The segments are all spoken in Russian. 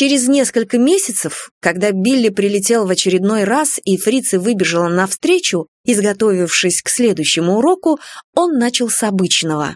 Через несколько месяцев, когда Билли прилетел в очередной раз и фрица выбежала навстречу, изготовившись к следующему уроку, он начал с обычного.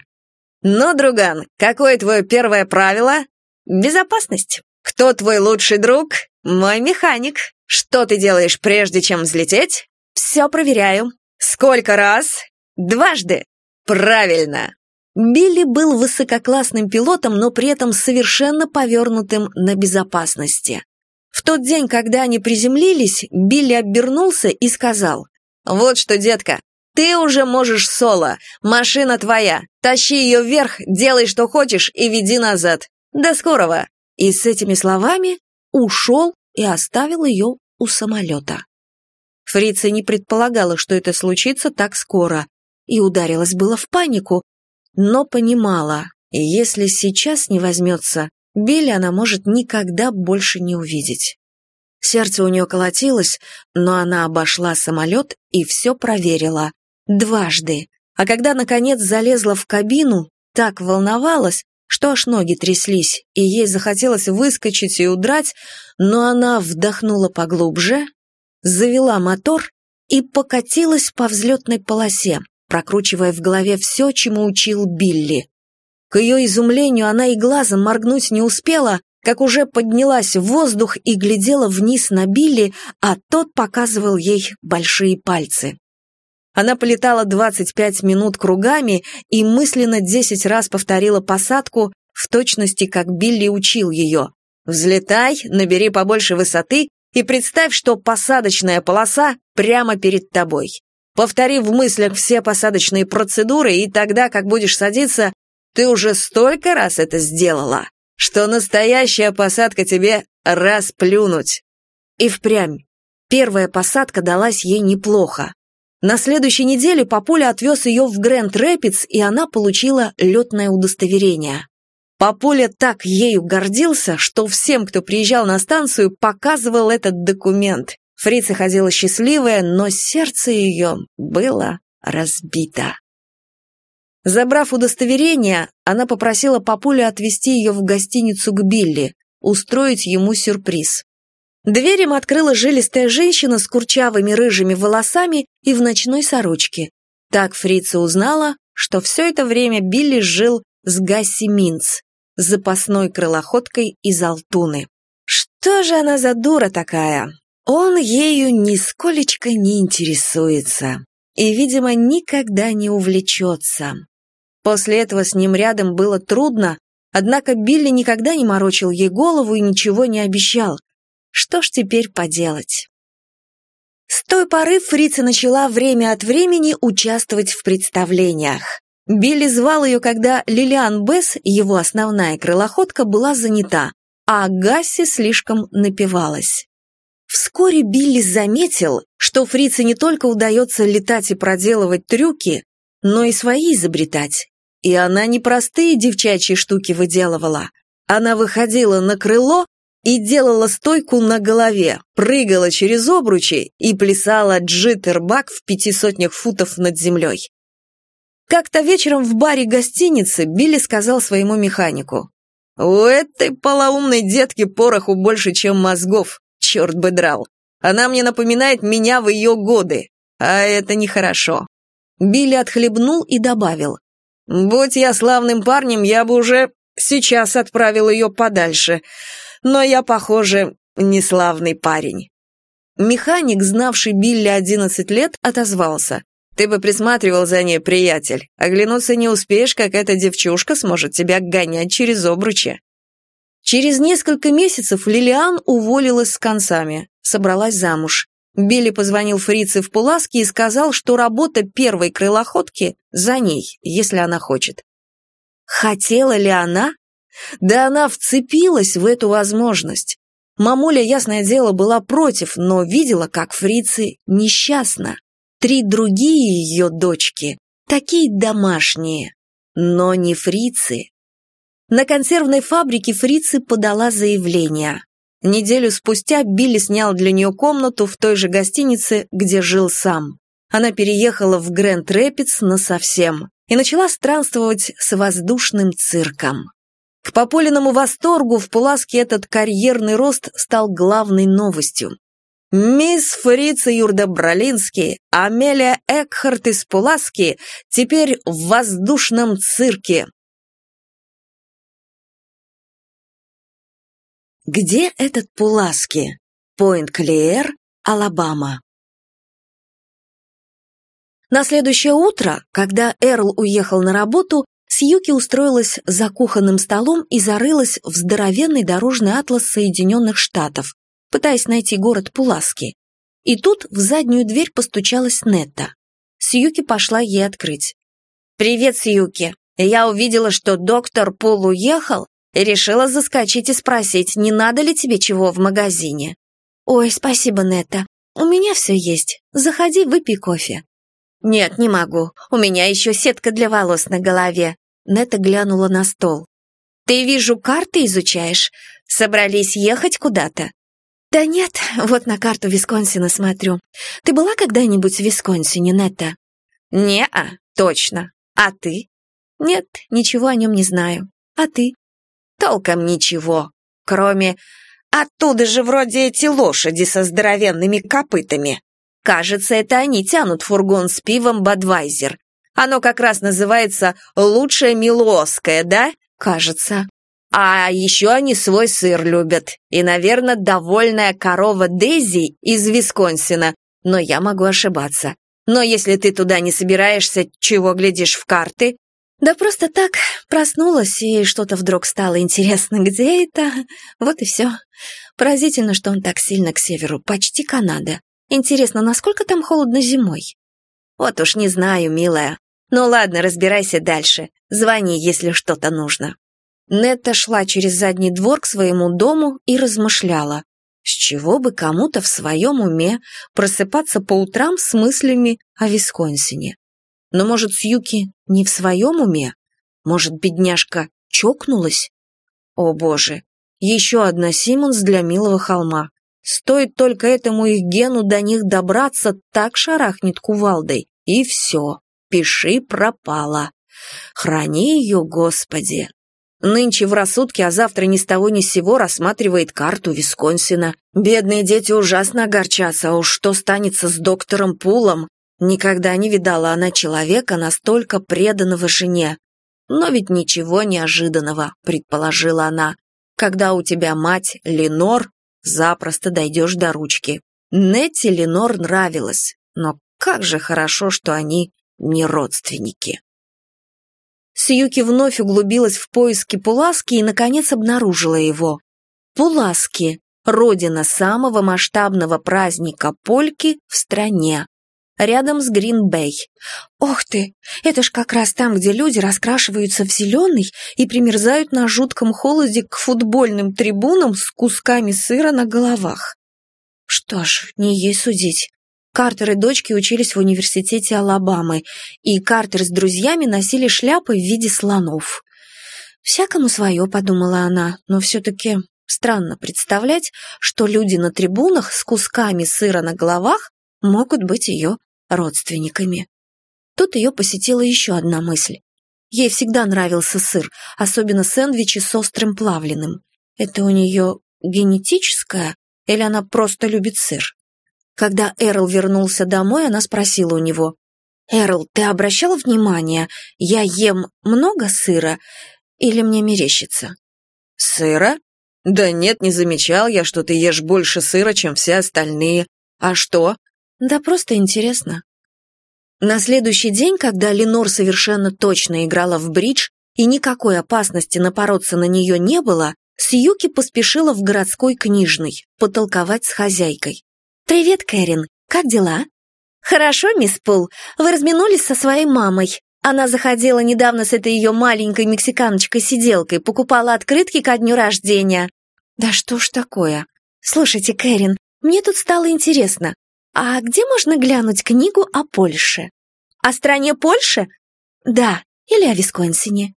«Ну, друган, какое твое первое правило?» «Безопасность». «Кто твой лучший друг?» «Мой механик». «Что ты делаешь, прежде чем взлететь?» «Все проверяю». «Сколько раз?» «Дважды». «Правильно». Билли был высококлассным пилотом, но при этом совершенно повернутым на безопасности. В тот день, когда они приземлились, Билли обернулся и сказал, «Вот что, детка, ты уже можешь соло, машина твоя, тащи ее вверх, делай, что хочешь и веди назад. До скорого!» И с этими словами ушел и оставил ее у самолета. Фрица не предполагала, что это случится так скоро, и ударилась было в панику, но понимала, если сейчас не возьмется, Билли она может никогда больше не увидеть. Сердце у нее колотилось, но она обошла самолет и все проверила. Дважды. А когда, наконец, залезла в кабину, так волновалась, что аж ноги тряслись, и ей захотелось выскочить и удрать, но она вдохнула поглубже, завела мотор и покатилась по взлетной полосе, прокручивая в голове все, чему учил Билли. К ее изумлению она и глазом моргнуть не успела, как уже поднялась в воздух и глядела вниз на Билли, а тот показывал ей большие пальцы. Она полетала 25 минут кругами и мысленно 10 раз повторила посадку в точности, как Билли учил ее. «Взлетай, набери побольше высоты и представь, что посадочная полоса прямо перед тобой. Повтори в мыслях все посадочные процедуры, и тогда, как будешь садиться, ты уже столько раз это сделала, что настоящая посадка тебе расплюнуть». И впрямь. Первая посадка далась ей неплохо. На следующей неделе папуля отвез ее в Грэнд Рэпидс, и она получила летное удостоверение. Папуля так ею гордился, что всем, кто приезжал на станцию, показывал этот документ. Фрица ходила счастливая, но сердце ее было разбито. Забрав удостоверение, она попросила папулю отвезти ее в гостиницу к Билли, устроить ему сюрприз. Дверь открыла жилистая женщина с курчавыми рыжими волосами и в ночной сорочке. Так фрица узнала, что все это время Билли жил с Гасси Минц, запасной крылоходкой из Алтуны. Что же она за дура такая? Он ею нисколечко не интересуется и, видимо, никогда не увлечется. После этого с ним рядом было трудно, однако Билли никогда не морочил ей голову и ничего не обещал, что ж теперь поделать? С той поры Фрица начала время от времени участвовать в представлениях. Билли звал ее, когда Лилиан Бесс, его основная крылоходка, была занята, а Гасси слишком напивалась. Вскоре Билли заметил, что Фрице не только удается летать и проделывать трюки, но и свои изобретать. И она не простые девчачьи штуки выделывала. Она выходила на крыло и делала стойку на голове, прыгала через обручи и плясала джиттербак в пяти сотнях футов над землей. Как-то вечером в баре гостиницы Билли сказал своему механику, «У этой полоумной детки пороху больше, чем мозгов, черт бы драл. Она мне напоминает меня в ее годы, а это нехорошо». Билли отхлебнул и добавил, «Будь я славным парнем, я бы уже сейчас отправил ее подальше но я, похоже, не славный парень». Механик, знавший Билли 11 лет, отозвался. «Ты бы присматривал за ней, приятель. Оглянуться не успеешь, как эта девчушка сможет тебя гонять через обручи». Через несколько месяцев Лилиан уволилась с концами, собралась замуж. Билли позвонил фрице в Пуласке и сказал, что работа первой крылоходки за ней, если она хочет. Хотела ли она? Да она вцепилась в эту возможность. Мамуля, ясное дело, была против, но видела, как фрицы несчастна. Три другие ее дочки, такие домашние, но не фрицы. На консервной фабрике фрицы подала заявление. Неделю спустя Билли снял для нее комнату в той же гостинице, где жил сам. Она переехала в Грэнд Рэпидс насовсем и начала странствовать с воздушным цирком. К Пополиному восторгу в Пуласке этот карьерный рост стал главной новостью. Мисс Фрица Юрда-Бролинский, Амелия Экхарт из Пуласки теперь в воздушном цирке. Где этот Пуласки? Пойнт-Клиэр, Алабама. На следующее утро, когда Эрл уехал на работу, Сьюки устроилась за кухонным столом и зарылась в здоровенный дорожный атлас Соединенных Штатов, пытаясь найти город Пуласки. И тут в заднюю дверь постучалась Нетта. Сьюки пошла ей открыть. «Привет, Сьюки. Я увидела, что доктор Пул уехал, решила заскочить и спросить, не надо ли тебе чего в магазине». «Ой, спасибо, Нетта. У меня все есть. Заходи, выпей кофе». «Нет, не могу. У меня еще сетка для волос на голове». Нета глянула на стол. «Ты, вижу, карты изучаешь. Собрались ехать куда-то?» «Да нет, вот на карту Висконсина смотрю. Ты была когда-нибудь в Висконсине, Нета?» «Не-а, точно. А ты?» «Нет, ничего о нем не знаю. А ты?» «Толком ничего. Кроме... Оттуда же вроде эти лошади со здоровенными копытами. Кажется, это они тянут фургон с пивом «Бадвайзер». Оно как раз называется «Лучшее Милосское», да? Кажется. А еще они свой сыр любят. И, наверное, довольная корова Дейзи из Висконсина. Но я могу ошибаться. Но если ты туда не собираешься, чего глядишь в карты? Да просто так, проснулась, и что-то вдруг стало интересно, где это? Вот и все. Поразительно, что он так сильно к северу, почти Канада. Интересно, насколько там холодно зимой? Вот уж не знаю, милая. Ну ладно, разбирайся дальше. Звони, если что-то нужно. Нетта шла через задний двор к своему дому и размышляла, с чего бы кому-то в своем уме просыпаться по утрам с мыслями о Висконсине. Но, может, Сьюки не в своем уме? Может, бедняжка чокнулась? О, боже, еще одна Симмонс для милого холма. Стоит только этому их гену до них добраться, так шарахнет кувалдой. И все, пиши пропала. Храни ее, Господи. Нынче в рассудке, а завтра ни с того ни с сего рассматривает карту Висконсина. Бедные дети ужасно огорчатся, а уж что станется с доктором Пулом? Никогда не видала она человека, настолько преданного жене. Но ведь ничего неожиданного, предположила она. Когда у тебя мать Ленор, запросто дойдешь до ручки. Нетти Ленор нравилась, но как же хорошо, что они не родственники. Сьюки вновь углубилась в поиски Пуласки и, наконец, обнаружила его. Пуласки – родина самого масштабного праздника польки в стране рядом с Грин-Бэй. Ох ты, это ж как раз там, где люди раскрашиваются в зеленый и примерзают на жутком холоде к футбольным трибунам с кусками сыра на головах. Что ж, не ей судить. Картер и дочки учились в университете Алабамы, и Картер с друзьями носили шляпы в виде слонов. «Всякому свое», — подумала она, но все-таки странно представлять, что люди на трибунах с кусками сыра на головах могут быть ее родственниками. Тут ее посетила еще одна мысль. Ей всегда нравился сыр, особенно сэндвичи с острым плавленым. Это у нее генетическое или она просто любит сыр? Когда Эрл вернулся домой, она спросила у него, «Эрл, ты обращал внимание, я ем много сыра или мне мерещится?» «Сыра? Да нет, не замечал я, что ты ешь больше сыра, чем все остальные. А что?» Да просто интересно. На следующий день, когда Ленор совершенно точно играла в бридж и никакой опасности напороться на нее не было, Сьюки поспешила в городской книжный потолковать с хозяйкой. «Привет, Кэрин, как дела?» «Хорошо, мисс Пул, вы разминулись со своей мамой. Она заходила недавно с этой ее маленькой мексиканочкой-сиделкой, покупала открытки ко дню рождения». «Да что ж такое?» «Слушайте, Кэрин, мне тут стало интересно. «А где можно глянуть книгу о Польше?» «О стране Польши?» «Да, или о Висконсине».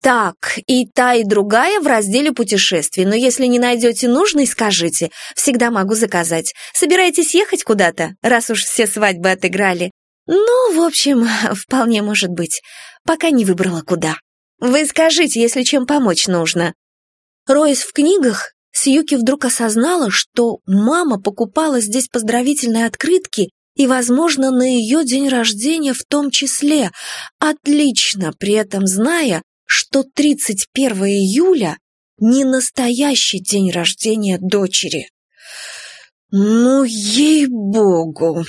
«Так, и та, и другая в разделе путешествий, но если не найдете нужной, скажите, всегда могу заказать. Собираетесь ехать куда-то, раз уж все свадьбы отыграли?» «Ну, в общем, вполне может быть, пока не выбрала куда». Вы скажите, если чем помочь нужно». Роясь в книгах, Сьюки вдруг осознала, что мама покупала здесь поздравительные открытки и, возможно, на ее день рождения в том числе, отлично при этом зная, что 31 июля не настоящий день рождения дочери. Ну, ей-богу!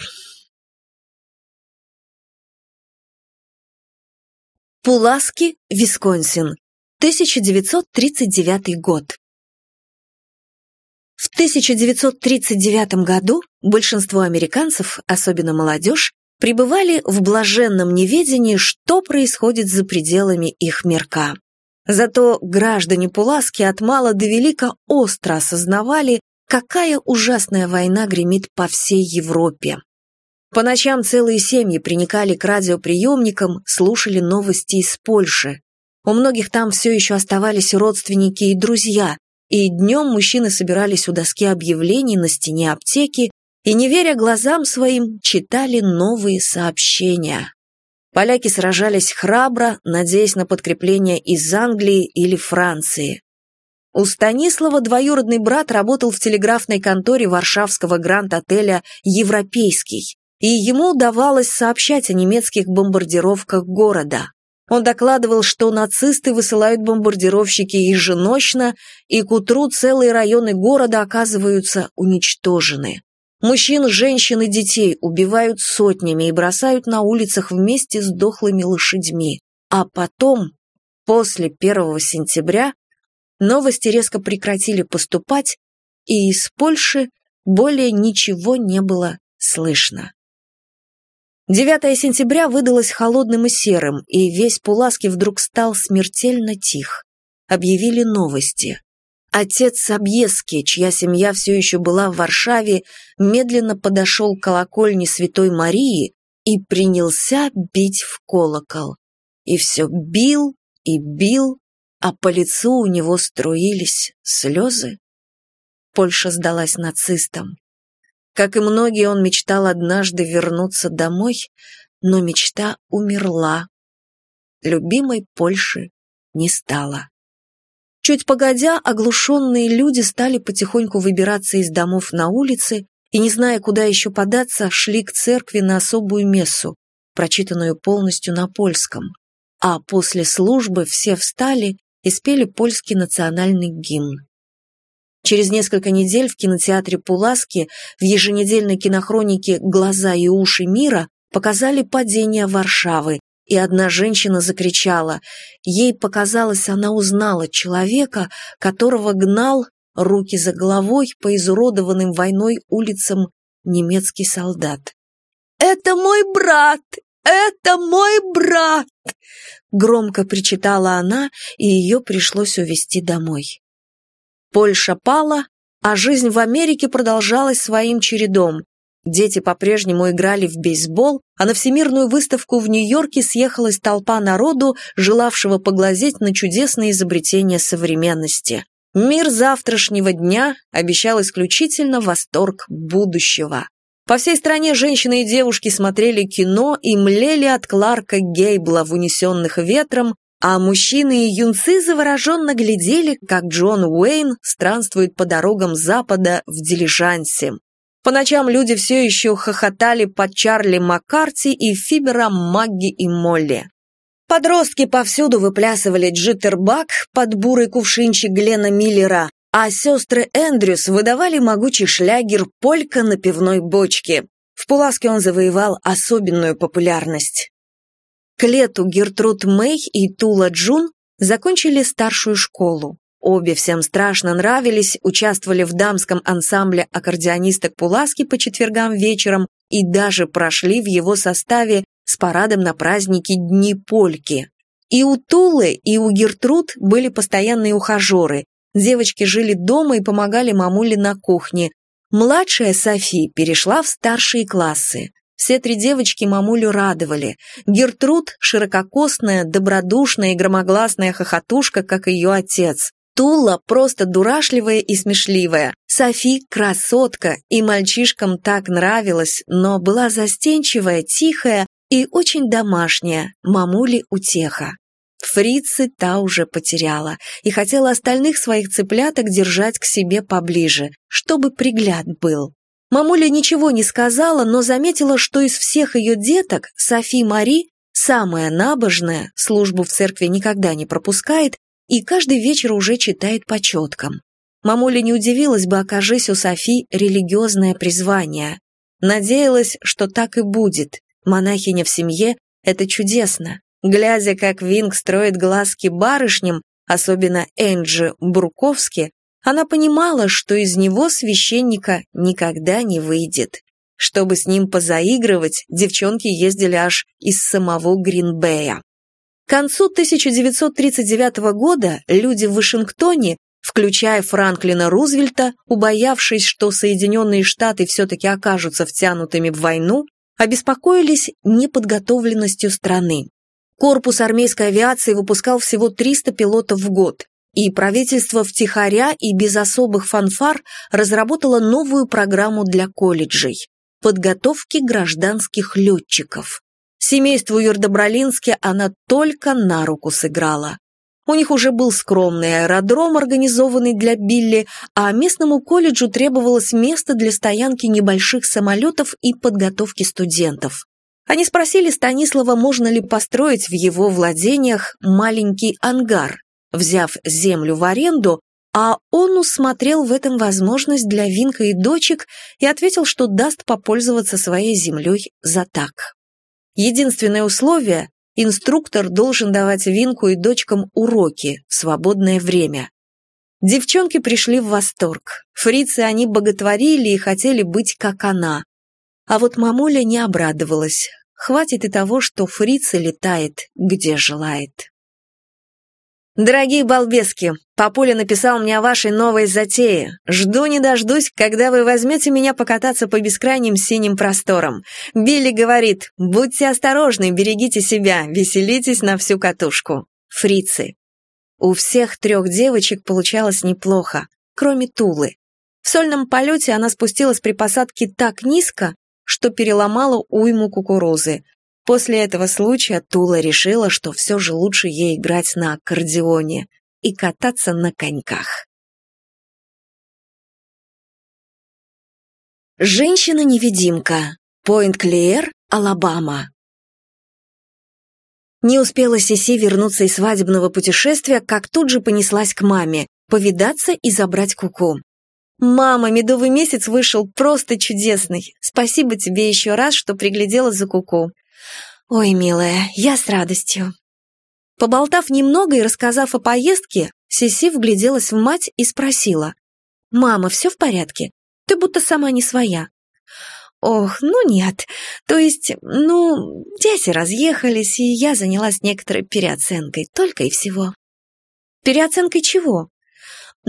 Пуласки, Висконсин, 1939 год. В 1939 году большинство американцев, особенно молодежь, пребывали в блаженном неведении, что происходит за пределами их мирка. Зато граждане Пуласки от мала до велика остро осознавали, какая ужасная война гремит по всей Европе. По ночам целые семьи приникали к радиоприемникам, слушали новости из Польши. У многих там все еще оставались родственники и друзья, и днем мужчины собирались у доски объявлений на стене аптеки и, не веря глазам своим, читали новые сообщения. Поляки сражались храбро, надеясь на подкрепление из Англии или Франции. У Станислава двоюродный брат работал в телеграфной конторе варшавского гранд-отеля «Европейский», и ему удавалось сообщать о немецких бомбардировках города. Он докладывал, что нацисты высылают бомбардировщики еженочно, и к утру целые районы города оказываются уничтожены. Мужчин, женщин и детей убивают сотнями и бросают на улицах вместе с дохлыми лошадьми. А потом, после 1 сентября, новости резко прекратили поступать, и из Польши более ничего не было слышно. 9 сентября выдалось холодным и серым, и весь Пуласки вдруг стал смертельно тих. Объявили новости. Отец Собьески, чья семья все еще была в Варшаве, медленно подошел к колокольне Святой Марии и принялся бить в колокол. И все бил и бил, а по лицу у него струились слезы. Польша сдалась нацистам. Как и многие, он мечтал однажды вернуться домой, но мечта умерла. Любимой Польши не стало. Чуть погодя, оглушенные люди стали потихоньку выбираться из домов на улицы и, не зная, куда еще податься, шли к церкви на особую мессу, прочитанную полностью на польском. А после службы все встали и спели польский национальный гимн. Через несколько недель в кинотеатре Пуласки в еженедельной кинохронике «Глаза и уши мира» показали падение Варшавы, и одна женщина закричала. Ей показалось, она узнала человека, которого гнал, руки за головой, по изуродованным войной улицам немецкий солдат. «Это мой брат! Это мой брат!» Громко причитала она, и ее пришлось увезти домой. Польша пала, а жизнь в Америке продолжалась своим чередом. Дети по-прежнему играли в бейсбол, а на Всемирную выставку в Нью-Йорке съехалась толпа народу, желавшего поглазеть на чудесные изобретения современности. Мир завтрашнего дня обещал исключительно восторг будущего. По всей стране женщины и девушки смотрели кино и млели от Кларка Гейбла в «Унесенных ветром», а мужчины и юнцы завороженно глядели, как Джон Уэйн странствует по дорогам Запада в дилижансе. По ночам люди все еще хохотали под Чарли Маккарти и Фибером Магги и Молли. Подростки повсюду выплясывали джиттербак под бурый кувшинчик Глена Миллера, а сестры Эндрюс выдавали могучий шлягер «Полька на пивной бочке». В Пуласке он завоевал особенную популярность. К лету Гертруд Мэй и Тула Джун закончили старшую школу. Обе всем страшно нравились, участвовали в дамском ансамбле аккордеонисток Пуласки по четвергам вечером и даже прошли в его составе с парадом на праздники Дни Польки. И у Тулы, и у Гертруд были постоянные ухажеры. Девочки жили дома и помогали мамуле на кухне. Младшая Софи перешла в старшие классы. Все три девочки мамулю радовали. Гертруд – ширококосная, добродушная и громогласная хохотушка, как ее отец. Тула просто дурашливая и смешливая. Софи – красотка, и мальчишкам так нравилась, но была застенчивая, тихая и очень домашняя, мамули утеха. Фрицы та уже потеряла и хотела остальных своих цыпляток держать к себе поближе, чтобы пригляд был. Мамуля ничего не сказала, но заметила, что из всех ее деток Софи Мари самая набожная, службу в церкви никогда не пропускает и каждый вечер уже читает по четкам. Мамуля не удивилась бы, окажись у Софи религиозное призвание. Надеялась, что так и будет. Монахиня в семье – это чудесно. Глядя, как Винг строит глазки барышням, особенно Энджи Бурковски, она понимала, что из него священника никогда не выйдет. Чтобы с ним позаигрывать, девчонки ездили аж из самого Гринбея. К концу 1939 года люди в Вашингтоне, включая Франклина Рузвельта, убоявшись, что Соединенные Штаты все-таки окажутся втянутыми в войну, обеспокоились неподготовленностью страны. Корпус армейской авиации выпускал всего 300 пилотов в год, и правительство втихаря и без особых фанфар разработало новую программу для колледжей – подготовки гражданских летчиков. Семейству Юрдобролинске она только на руку сыграла. У них уже был скромный аэродром, организованный для Билли, а местному колледжу требовалось место для стоянки небольших самолетов и подготовки студентов. Они спросили Станислава, можно ли построить в его владениях маленький ангар, взяв землю в аренду, а он усмотрел в этом возможность для Винка и дочек и ответил, что даст попользоваться своей землей за так. Единственное условие – инструктор должен давать Винку и дочкам уроки в свободное время. Девчонки пришли в восторг. Фрицы они боготворили и хотели быть как она. А вот мамуля не обрадовалась. Хватит и того, что фрица летает, где желает. Дорогие балбески, папуля написал мне о вашей новой затее. Жду не дождусь, когда вы возьмете меня покататься по бескрайним синим просторам. Билли говорит, будьте осторожны, берегите себя, веселитесь на всю катушку. Фрицы. У всех трех девочек получалось неплохо, кроме Тулы. В сольном полете она спустилась при посадке так низко, что переломала уйму кукурузы. После этого случая Тула решила, что все же лучше ей играть на аккордеоне и кататься на коньках. Женщина-невидимка. Пойнт-Клиер, Алабама. Не успела Сиси вернуться из свадебного путешествия, как тут же понеслась к маме, повидаться и забрать куку. -ку. «Мама, медовый месяц вышел просто чудесный. Спасибо тебе еще раз, что приглядела за куку». «Ой, милая, я с радостью». Поболтав немного и рассказав о поездке, Сиси вгляделась в мать и спросила. «Мама, все в порядке? Ты будто сама не своя». «Ох, ну нет. То есть, ну, дети разъехались, и я занялась некоторой переоценкой, только и всего». «Переоценкой чего?»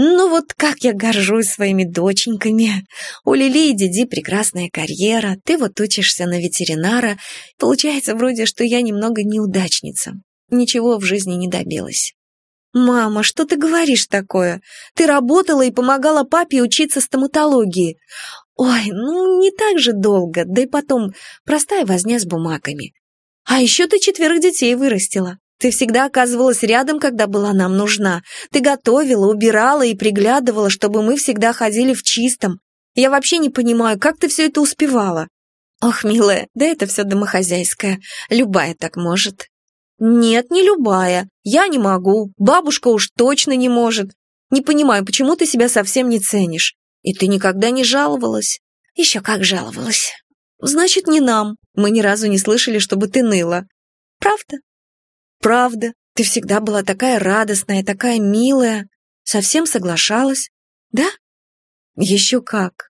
Ну вот как я горжусь своими доченьками. У Лили и Диди прекрасная карьера, ты вот учишься на ветеринара. Получается вроде, что я немного неудачница. Ничего в жизни не добилась. «Мама, что ты говоришь такое? Ты работала и помогала папе учиться стоматологии. Ой, ну не так же долго, да и потом простая возня с бумагами. А еще ты четверых детей вырастила. Ты всегда оказывалась рядом, когда была нам нужна. Ты готовила, убирала и приглядывала, чтобы мы всегда ходили в чистом. Я вообще не понимаю, как ты все это успевала. Ох, милая, да это все домохозяйское. Любая так может. Нет, не любая. Я не могу. Бабушка уж точно не может. Не понимаю, почему ты себя совсем не ценишь. И ты никогда не жаловалась. Еще как жаловалась. Значит, не нам. Мы ни разу не слышали, чтобы ты ныла. Правда? Правда, ты всегда была такая радостная, такая милая. Совсем соглашалась? Да? Еще как.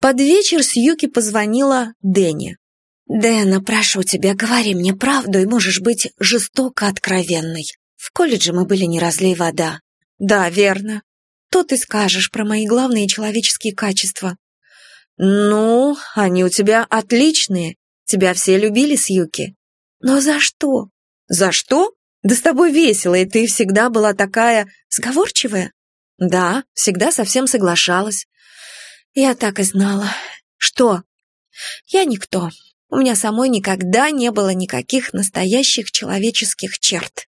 Под вечер с Юки позвонила Дэнни. «Дэна, прошу тебя, говори мне правду и можешь быть жестоко откровенной. В колледже мы были не разлей вода». «Да, верно. То ты скажешь про мои главные человеческие качества». «Ну, они у тебя отличные. Тебя все любили с Юки». «Но за что? «За что? Да с тобой весело, и ты всегда была такая сговорчивая». «Да, всегда совсем соглашалась». «Я так и знала». «Что?» «Я никто. У меня самой никогда не было никаких настоящих человеческих черт.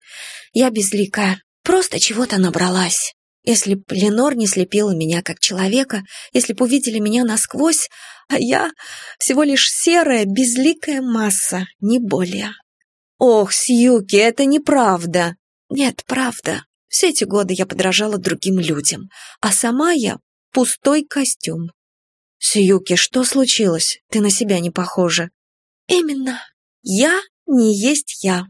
Я безликая, просто чего-то набралась. Если б Ленор не слепила меня как человека, если б увидели меня насквозь, а я всего лишь серая, безликая масса, не более. Ох, Сьюки, это неправда. Нет, правда. Все эти годы я подражала другим людям, а сама я — пустой костюм. Сьюки, что случилось? Ты на себя не похожа. Именно. Я не есть я.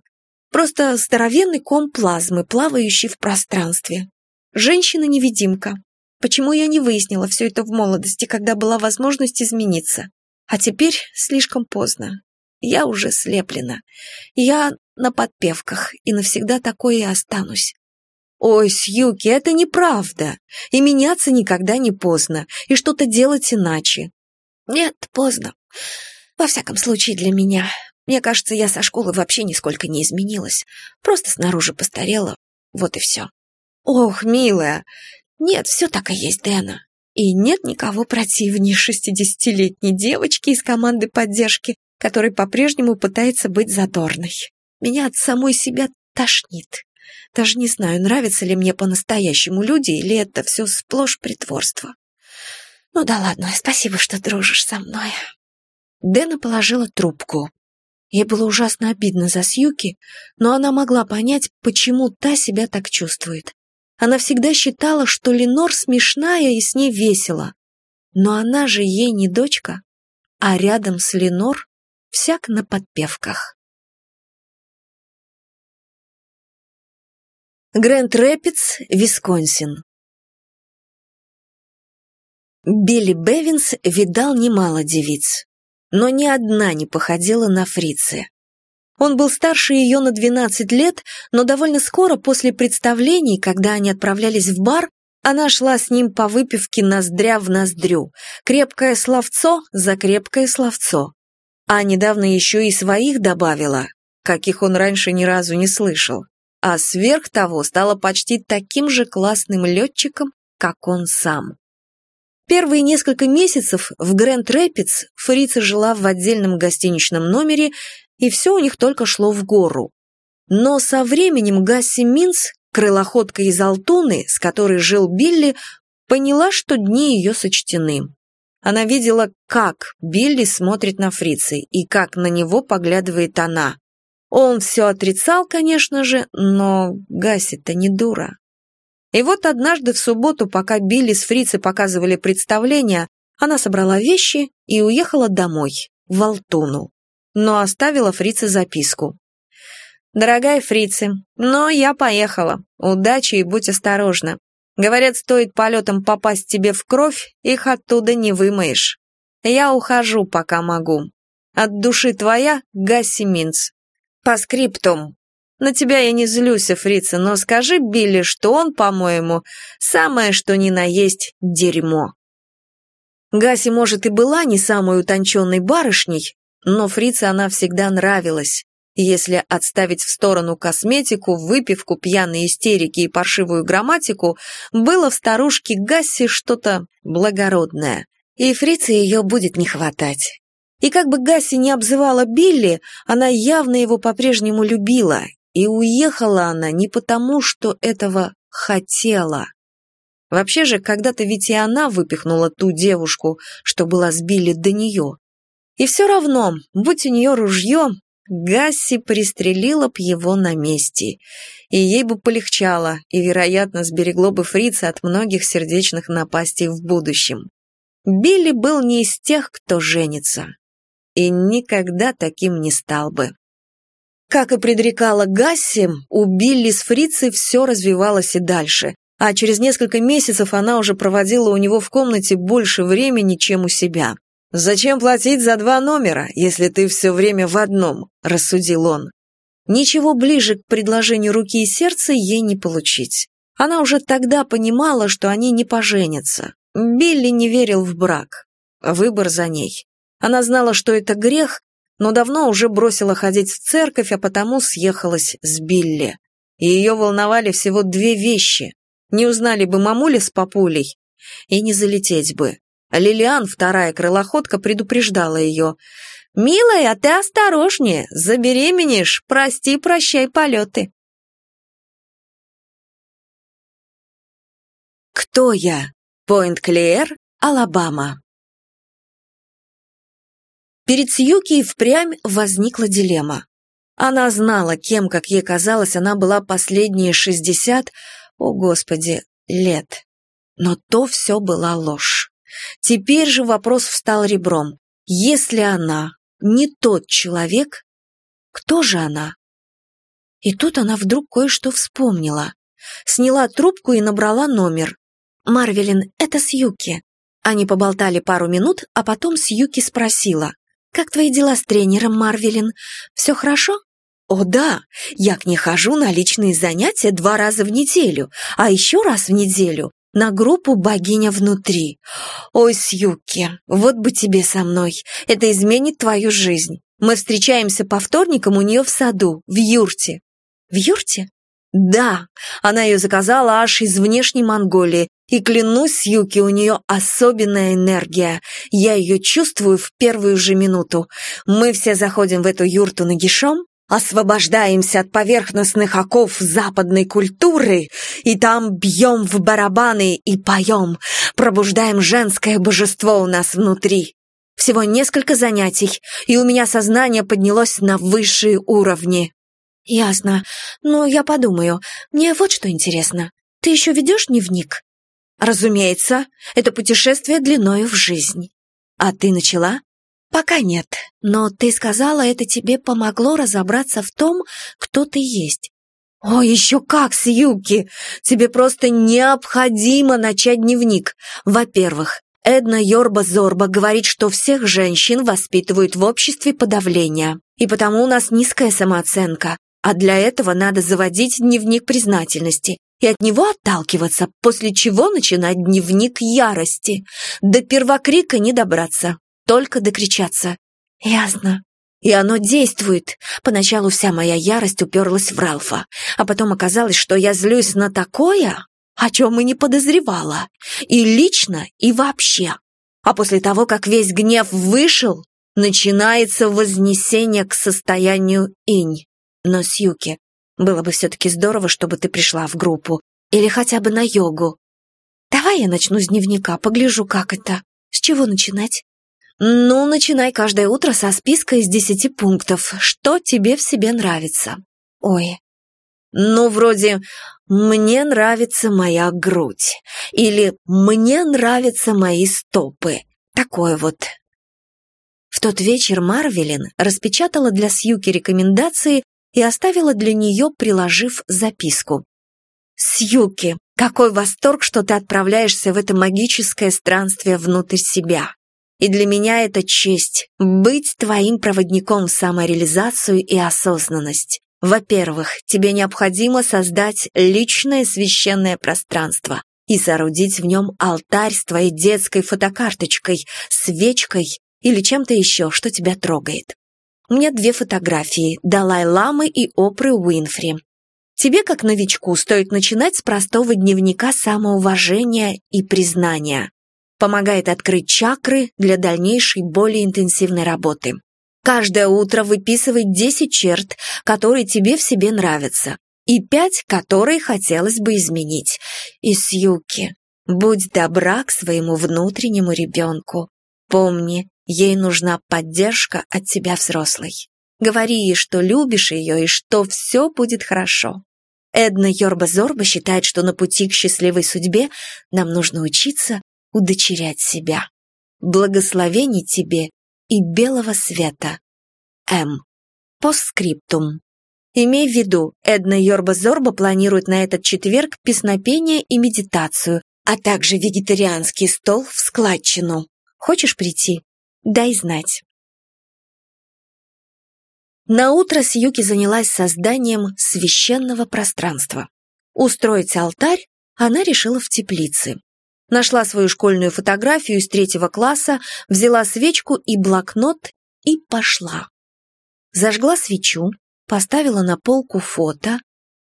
Просто здоровенный ком плазмы, плавающий в пространстве. Женщина-невидимка. Почему я не выяснила все это в молодости, когда была возможность измениться? А теперь слишком поздно. Я уже слеплена. Я на подпевках, и навсегда такой и останусь. Ой, Сьюки, это неправда. И меняться никогда не поздно, и что-то делать иначе. Нет, поздно. Во всяком случае, для меня. Мне кажется, я со школы вообще нисколько не изменилась. Просто снаружи постарела. Вот и все. Ох, милая. Нет, все так и есть, Дэна. И нет никого противнее шестидесятилетней девочки из команды поддержки, которая по-прежнему пытается быть задорной. Меня от самой себя тошнит. Даже не знаю, нравятся ли мне по-настоящему люди, или это все сплошь притворство. Ну да ладно, спасибо, что дружишь со мной. Дэна положила трубку. Ей было ужасно обидно за Сьюки, но она могла понять, почему та себя так чувствует. Она всегда считала, что Ленор смешная и с ней весело. Но она же ей не дочка, а рядом с Ленор всяк на подпевках. Грэнд Рэпидс, Висконсин. Билли Бевинс видал немало девиц но ни одна не походила на фрицы. Он был старше ее на 12 лет, но довольно скоро после представлений, когда они отправлялись в бар, она шла с ним по выпивке ноздря в ноздрю, крепкое словцо за крепкое словцо. А недавно еще и своих добавила, каких он раньше ни разу не слышал. А сверх того стала почти таким же классным летчиком, как он сам. Первые несколько месяцев в Грэнд Рэпидс Фрица жила в отдельном гостиничном номере, и все у них только шло в гору. Но со временем Гасси Минс, крылоходка из Алтуны, с которой жил Билли, поняла, что дни ее сочтены. Она видела, как Билли смотрит на Фрицы и как на него поглядывает она. Он все отрицал, конечно же, но Гасси-то не дура. И вот однажды в субботу, пока Билли с Фрицей показывали представление, она собрала вещи и уехала домой, в Алтуну. Но оставила Фрице записку. «Дорогая Фрицы, но я поехала. Удачи и будь осторожна. Говорят, стоит полетом попасть тебе в кровь, их оттуда не вымоешь. Я ухожу, пока могу. От души твоя, Гасси Минц. По скриптум, на тебя я не злюсь, фрица, но скажи Билли, что он, по-моему, самое что ни на есть дерьмо. Гаси, может, и была не самой утонченной барышней, но фрице она всегда нравилась. Если отставить в сторону косметику, выпивку, пьяные истерики и паршивую грамматику, было в старушке Гасси что-то благородное, и фрице ее будет не хватать. И как бы Гасси не обзывала Билли, она явно его по-прежнему любила и уехала она не потому, что этого хотела. Вообще же, когда-то ведь и она выпихнула ту девушку, что была сбили до нее. И все равно, будь у нее ружье, Гасси пристрелила б его на месте. И ей бы полегчало, и, вероятно, сберегло бы фрица от многих сердечных напастей в будущем. Билли был не из тех, кто женится. И никогда таким не стал бы. Как и предрекала Гасси, у Билли с Фрицей все развивалось и дальше, а через несколько месяцев она уже проводила у него в комнате больше времени, чем у себя. «Зачем платить за два номера, если ты все время в одном?» – рассудил он. Ничего ближе к предложению руки и сердца ей не получить. Она уже тогда понимала, что они не поженятся. Билли не верил в брак. Выбор за ней. Она знала, что это грех, но давно уже бросила ходить в церковь, а потому съехалась с Билли. И ее волновали всего две вещи. Не узнали бы мамуля с папулей, и не залететь бы. Лилиан, вторая крылоходка, предупреждала ее. «Милая, ты осторожнее, забеременеешь, прости-прощай полеты». Кто я? Пойнт-Клеер, Алабама. Перед Сьюки и впрямь возникла дилемма. Она знала, кем, как ей казалось, она была последние шестьдесят, о господи, лет. Но то все была ложь. Теперь же вопрос встал ребром. Если она не тот человек, кто же она? И тут она вдруг кое-что вспомнила. Сняла трубку и набрала номер. «Марвелин, это Сьюки». Они поболтали пару минут, а потом Сьюки спросила. «Как твои дела с тренером, Марвелин? Все хорошо?» «О да, я к ней хожу на личные занятия два раза в неделю, а еще раз в неделю на группу «Богиня внутри». Ой, Сьюки, вот бы тебе со мной, это изменит твою жизнь. Мы встречаемся по вторникам у нее в саду, в юрте». «В юрте?» «Да, она ее заказала аж из внешней Монголии, и клянусь, Юки, у нее особенная энергия. Я ее чувствую в первую же минуту. Мы все заходим в эту юрту нагишом, освобождаемся от поверхностных оков западной культуры и там бьем в барабаны и поем, пробуждаем женское божество у нас внутри. Всего несколько занятий, и у меня сознание поднялось на высшие уровни. Ясно. Но я подумаю. Мне вот что интересно. Ты еще ведешь дневник? Разумеется, это путешествие длиною в жизнь. А ты начала? «Пока нет, но ты сказала, это тебе помогло разобраться в том, кто ты есть». «О, еще как, Сьюки! Тебе просто необходимо начать дневник. Во-первых, Эдна Йорба-Зорба говорит, что всех женщин воспитывают в обществе подавления, и потому у нас низкая самооценка, а для этого надо заводить дневник признательности и от него отталкиваться, после чего начинать дневник ярости. До первокрика не добраться только докричаться. «Ясно». И оно действует. Поначалу вся моя ярость уперлась в Ралфа, а потом оказалось, что я злюсь на такое, о чем и не подозревала. И лично, и вообще. А после того, как весь гнев вышел, начинается вознесение к состоянию инь. Но, Сьюки, было бы все-таки здорово, чтобы ты пришла в группу. Или хотя бы на йогу. Давай я начну с дневника, погляжу, как это. С чего начинать? Ну, начинай каждое утро со списка из десяти пунктов. Что тебе в себе нравится? Ой. Ну, вроде «Мне нравится моя грудь» или «Мне нравятся мои стопы». Такое вот. В тот вечер Марвелин распечатала для Сьюки рекомендации и оставила для нее, приложив записку. «Сьюки, какой восторг, что ты отправляешься в это магическое странствие внутрь себя. И для меня это честь — быть твоим проводником в самореализацию и осознанность. Во-первых, тебе необходимо создать личное священное пространство и соорудить в нем алтарь с твоей детской фотокарточкой, свечкой или чем-то еще, что тебя трогает. У меня две фотографии – Далай-Ламы и Опры Уинфри. Тебе, как новичку, стоит начинать с простого дневника самоуважения и признания помогает открыть чакры для дальнейшей более интенсивной работы. Каждое утро выписывай 10 черт, которые тебе в себе нравятся, и 5, которые хотелось бы изменить. И Сьюки, будь добра к своему внутреннему ребенку. Помни, ей нужна поддержка от тебя взрослой. Говори ей, что любишь ее и что все будет хорошо. Эдна Йорба-Зорба считает, что на пути к счастливой судьбе нам нужно учиться удочерять себя. Благословений тебе и белого света. М. Постскриптум. Имей в виду, Эдна Йорба-Зорба планирует на этот четверг песнопение и медитацию, а также вегетарианский стол в складчину. Хочешь прийти? Дай знать. На утро Сьюки занялась созданием священного пространства. Устроить алтарь она решила в теплице. Нашла свою школьную фотографию из третьего класса, взяла свечку и блокнот и пошла. Зажгла свечу, поставила на полку фото.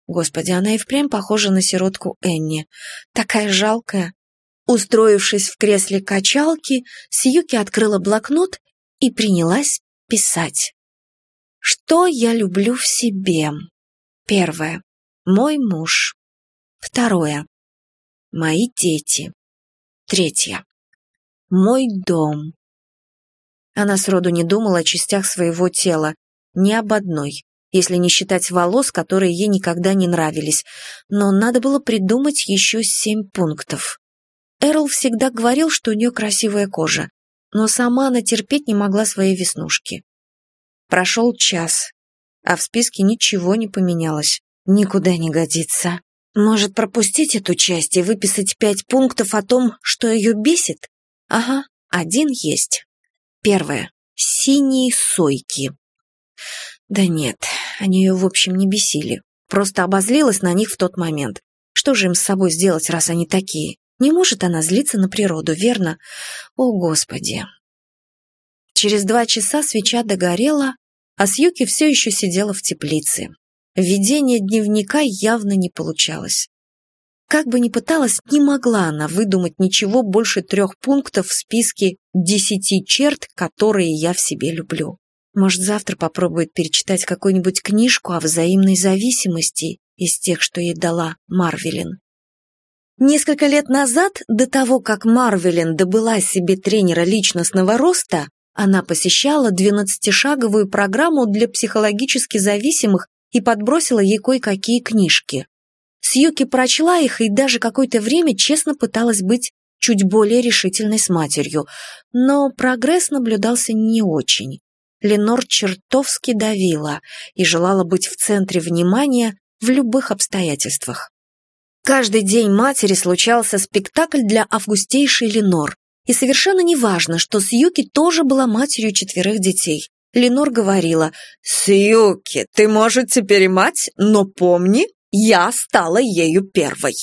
Господи, она и впрямь похожа на сиротку Энни. Такая жалкая. Устроившись в кресле качалки, Сьюки открыла блокнот и принялась писать. Что я люблю в себе? Первое. Мой муж. Второе. Мои дети. Третье. Мой дом. Она сроду не думала о частях своего тела, ни об одной, если не считать волос, которые ей никогда не нравились, но надо было придумать еще семь пунктов. Эрл всегда говорил, что у нее красивая кожа, но сама она терпеть не могла свои веснушки. Прошел час, а в списке ничего не поменялось. Никуда не годится. Может, пропустить эту часть и выписать пять пунктов о том, что ее бесит? Ага, один есть. Первое. Синие сойки. Да нет, они ее в общем не бесили. Просто обозлилась на них в тот момент. Что же им с собой сделать, раз они такие? Не может она злиться на природу, верно? О, Господи! Через два часа свеча догорела, а Сьюки все еще сидела в теплице. Введение дневника явно не получалось. Как бы ни пыталась, не могла она выдумать ничего больше трех пунктов в списке десяти черт, которые я в себе люблю. Может, завтра попробует перечитать какую-нибудь книжку о взаимной зависимости из тех, что ей дала Марвелин. Несколько лет назад, до того, как Марвелин добыла себе тренера личностного роста, она посещала двенадцатишаговую программу для психологически зависимых и подбросила ей кое-какие книжки. Сьюки прочла их и даже какое-то время честно пыталась быть чуть более решительной с матерью, но прогресс наблюдался не очень. Ленор чертовски давила и желала быть в центре внимания в любых обстоятельствах. Каждый день матери случался спектакль для августейшей Ленор, и совершенно неважно, что Сьюки тоже была матерью четверых детей. Ленор говорила, «Сьюки, ты, может, теперь и мать, но помни, я стала ею первой».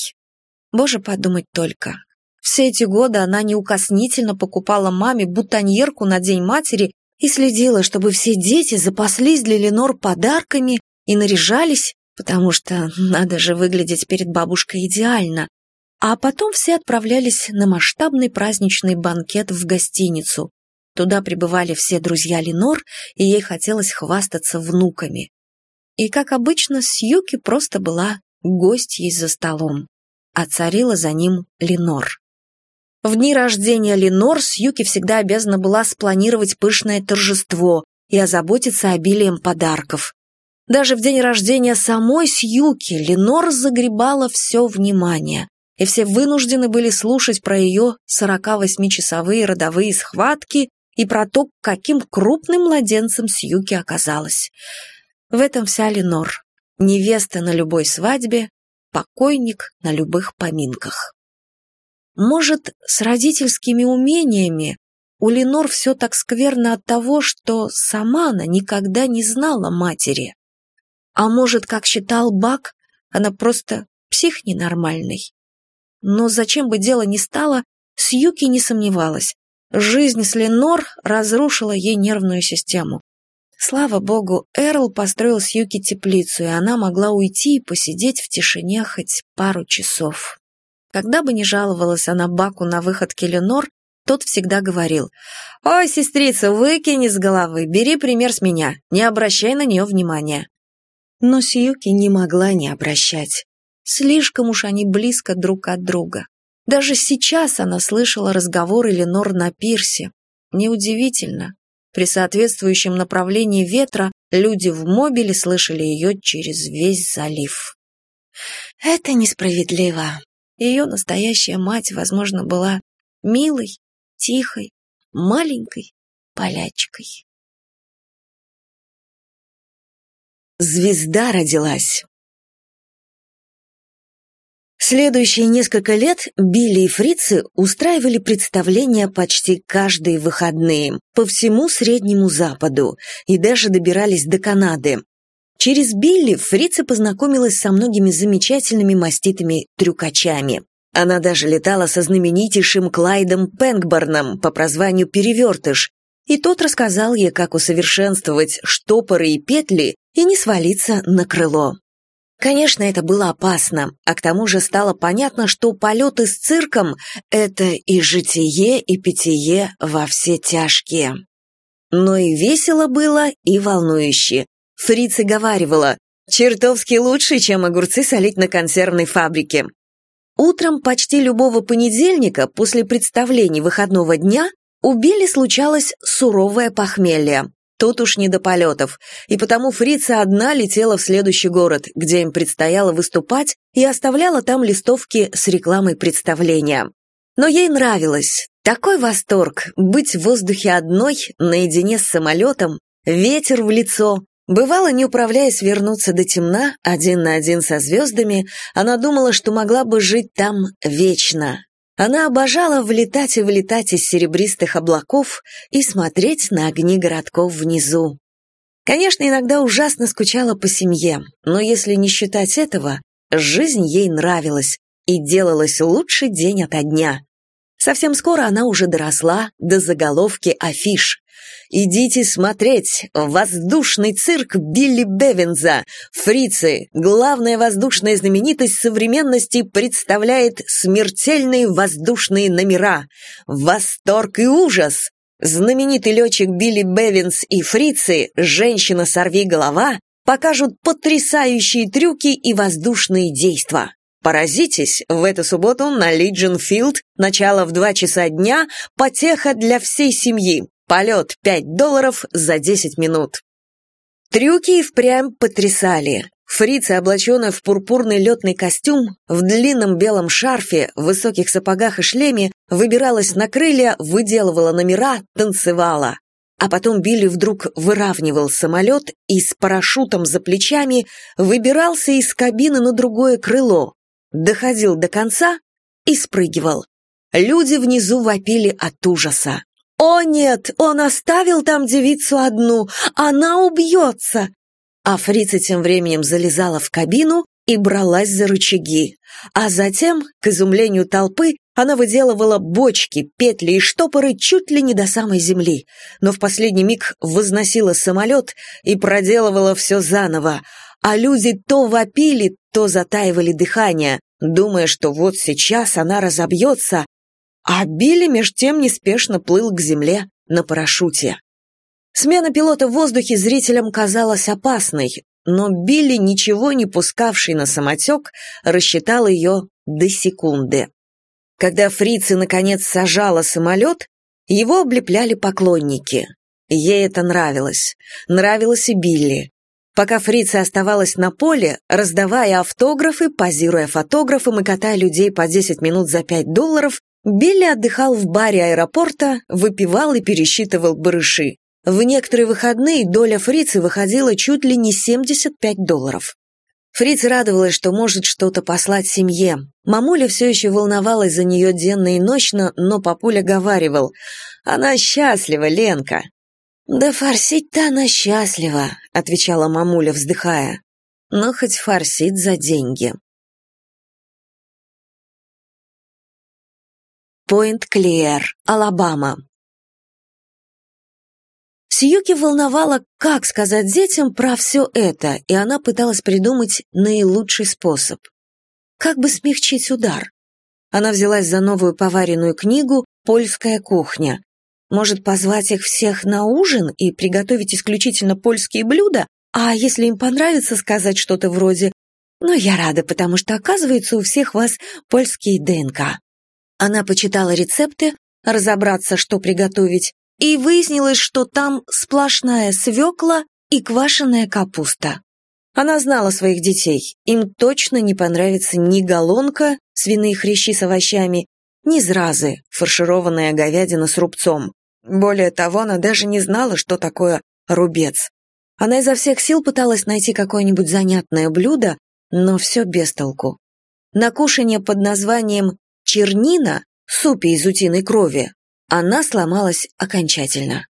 Боже, подумать только. Все эти годы она неукоснительно покупала маме бутоньерку на День матери и следила, чтобы все дети запаслись для Ленор подарками и наряжались, потому что надо же выглядеть перед бабушкой идеально. А потом все отправлялись на масштабный праздничный банкет в гостиницу. Туда прибывали все друзья Ленор, и ей хотелось хвастаться внуками. И, как обычно, Сьюки просто была гостьей за столом, а царила за ним Ленор. В дни рождения Ленор Сьюки всегда обязана была спланировать пышное торжество и озаботиться обилием подарков. Даже в день рождения самой Сьюки Ленор загребала все внимание, и все вынуждены были слушать про ее 48-часовые родовые схватки и про то, каким крупным младенцем Сьюки оказалась. В этом вся Ленор. Невеста на любой свадьбе, покойник на любых поминках. Может, с родительскими умениями у Ленор все так скверно от того, что сама она никогда не знала матери. А может, как считал Бак, она просто псих ненормальный. Но зачем бы дело ни стало, Сьюки не сомневалась. Жизнь с Ленор разрушила ей нервную систему. Слава богу, Эрл построил Сьюки теплицу, и она могла уйти и посидеть в тишине хоть пару часов. Когда бы ни жаловалась она Баку на выходке Ленор, тот всегда говорил, «Ой, сестрица, выкини с головы, бери пример с меня, не обращай на нее внимания». Но Сьюки не могла не обращать. Слишком уж они близко друг от друга. Даже сейчас она слышала разговор Ленор на пирсе. Неудивительно. При соответствующем направлении ветра люди в мобиле слышали ее через весь залив. «Это несправедливо», ее настоящая мать, возможно, была милой, тихой, маленькой полячкой. Звезда родилась. Следующие несколько лет Билли и Фрицы устраивали представления почти каждые выходные по всему Среднему Западу и даже добирались до Канады, Через Билли Фрица познакомилась со многими замечательными маститыми трюкачами. Она даже летала со знаменитейшим Клайдом Пенкборном по прозванию «Перевертыш», и тот рассказал ей, как усовершенствовать штопоры и петли и не свалиться на крыло. Конечно, это было опасно, а к тому же стало понятно, что полеты с цирком – это и житие, и питье во все тяжкие. Но и весело было, и волнующе. Фрица говаривала, чертовски лучше, чем огурцы солить на консервной фабрике. Утром почти любого понедельника после представлений выходного дня у Билли случалось суровое похмелье. Тут уж не до полетов, и потому фрица одна летела в следующий город, где им предстояло выступать, и оставляла там листовки с рекламой представления. Но ей нравилось. Такой восторг — быть в воздухе одной, наедине с самолетом, ветер в лицо. Бывало, не управляясь вернуться до темна, один на один со звездами, она думала, что могла бы жить там вечно. Она обожала влетать и вылетать из серебристых облаков и смотреть на огни городков внизу. Конечно, иногда ужасно скучала по семье, но если не считать этого, жизнь ей нравилась и делалась лучше день ото дня. Совсем скоро она уже доросла до заголовки афиш. Идите смотреть! Воздушный цирк Билли Бевинза! Фрицы, главная воздушная знаменитость современности, представляет смертельные воздушные номера. Восторг и ужас! Знаменитый летчик Билли Бевинс и фрицы, женщина-сорви-голова, покажут потрясающие трюки и воздушные действия. Поразитесь, в эту субботу на Лиджин Филд, начало в 2 часа дня, потеха для всей семьи. Полет 5 долларов за 10 минут. Трюки и впрямь потрясали. Фрица, облаченная в пурпурный летный костюм, в длинном белом шарфе, в высоких сапогах и шлеме, выбиралась на крылья, выделывала номера, танцевала. А потом Билли вдруг выравнивал самолет и с парашютом за плечами выбирался из кабины на другое крыло, доходил до конца и спрыгивал. Люди внизу вопили от ужаса. «О нет, он оставил там девицу одну, она убьется!» А фрица тем временем залезала в кабину и бралась за рычаги. А затем, к изумлению толпы, она выделывала бочки, петли и штопоры чуть ли не до самой земли, но в последний миг возносила самолет и проделывала все заново, а люди то вопили, то затаивали дыхание, думая, что вот сейчас она разобьется, а Билли меж тем неспешно плыл к земле на парашюте. Смена пилота в воздухе зрителям казалась опасной, но Билли, ничего не пускавший на самотек, рассчитал ее до секунды. Когда фрицы наконец сажала самолет, его облепляли поклонники. Ей это нравилось. Нравилось и Билли. Пока фрица оставалась на поле, раздавая автографы, позируя фотографам и катая людей по 10 минут за 5 долларов, Билли отдыхал в баре аэропорта, выпивал и пересчитывал барыши. В некоторые выходные доля фрицы выходила чуть ли не 75 долларов. Фриц радовалась, что может что-то послать семье. Мамуля все еще волновалась за нее денно и ночно, но папуля говаривал, «Она счастлива, Ленка, «Да форсить-то она счастлива», — отвечала мамуля, вздыхая. «Но хоть форсит за деньги». Пойнт-Клиэр, Алабама. Сьюки волновала, как сказать детям про все это, и она пыталась придумать наилучший способ. Как бы смягчить удар? Она взялась за новую поваренную книгу «Польская кухня», может, позвать их всех на ужин и приготовить исключительно польские блюда, а если им понравится сказать что-то вроде «Ну, я рада, потому что, оказывается, у всех вас польские ДНК». Она почитала рецепты, разобраться, что приготовить, и выяснилось, что там сплошная свекла и квашеная капуста. Она знала своих детей, им точно не понравится ни галонка, свиные хрящи с овощами, ни зразы, фаршированная говядина с рубцом. Более того, она даже не знала, что такое рубец. Она изо всех сил пыталась найти какое-нибудь занятное блюдо, но все без толку. На кушанье под названием «чернина» супе из утиной крови она сломалась окончательно.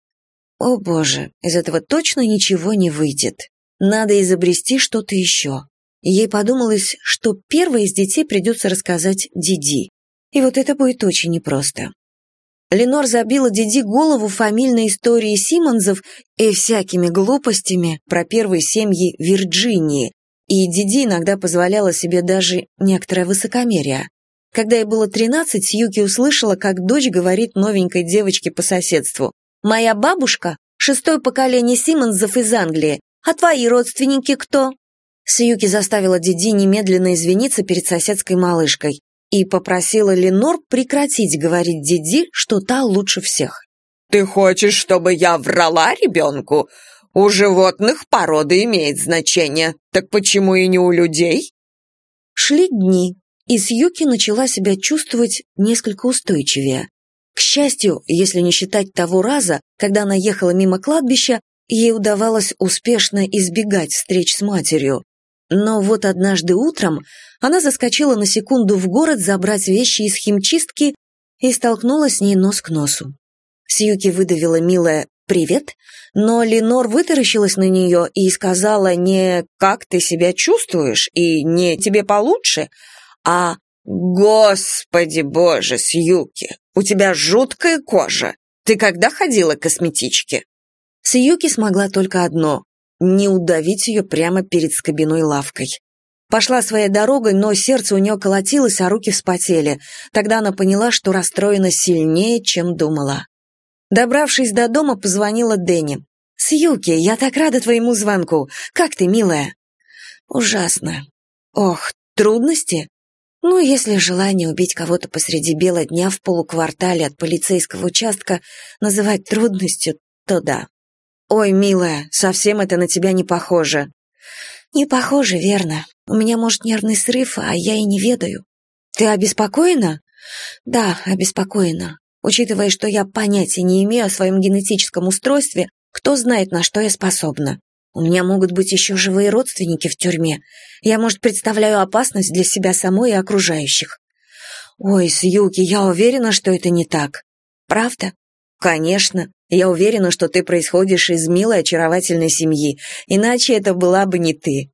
О боже, из этого точно ничего не выйдет. Надо изобрести что-то еще. Ей подумалось, что первой из детей придется рассказать Диди. И вот это будет очень непросто. Ленор забила Диди голову фамильной историей Симонзов и всякими глупостями про первые семьи Вирджинии, и Диди иногда позволяла себе даже некоторое высокомерие. Когда ей было 13, Сьюки услышала, как дочь говорит новенькой девочке по соседству. «Моя бабушка Шестое поколение Симмонсов из Англии. А твои родственники кто?» Сьюки заставила Диди немедленно извиниться перед соседской малышкой и попросила Ленор прекратить говорить Диди, что та лучше всех. «Ты хочешь, чтобы я врала ребенку? У животных порода имеет значение, так почему и не у людей?» Шли дни, и Сьюки начала себя чувствовать несколько устойчивее. К счастью, если не считать того раза, когда она ехала мимо кладбища, ей удавалось успешно избегать встреч с матерью. Но вот однажды утром она заскочила на секунду в город забрать вещи из химчистки и столкнулась с ней нос к носу. Сьюки выдавила милое «привет», но Ленор вытаращилась на нее и сказала не «как ты себя чувствуешь» и не «тебе получше», а «Господи боже, Сьюки, у тебя жуткая кожа. Ты когда ходила к косметичке?» Сьюки смогла только одно — не удавить ее прямо перед скобяной лавкой. Пошла своей дорогой, но сердце у нее колотилось, а руки вспотели. Тогда она поняла, что расстроена сильнее, чем думала. Добравшись до дома, позвонила Дэнни. «Сьюки, я так рада твоему звонку. Как ты, милая?» «Ужасно. Ох, трудности?» Ну, если желание убить кого-то посреди бела дня в полуквартале от полицейского участка называть трудностью, то да. Ой, милая, совсем это на тебя не похоже. Не похоже, верно. У меня, может, нервный срыв, а я и не ведаю. Ты обеспокоена? Да, обеспокоена. Учитывая, что я понятия не имею о своем генетическом устройстве, кто знает, на что я способна. У меня могут быть еще живые родственники в тюрьме. Я, может, представляю опасность для себя самой и окружающих. Ой, Сьюки, я уверена, что это не так. Правда? Конечно. Я уверена, что ты происходишь из милой, очаровательной семьи, иначе это была бы не ты.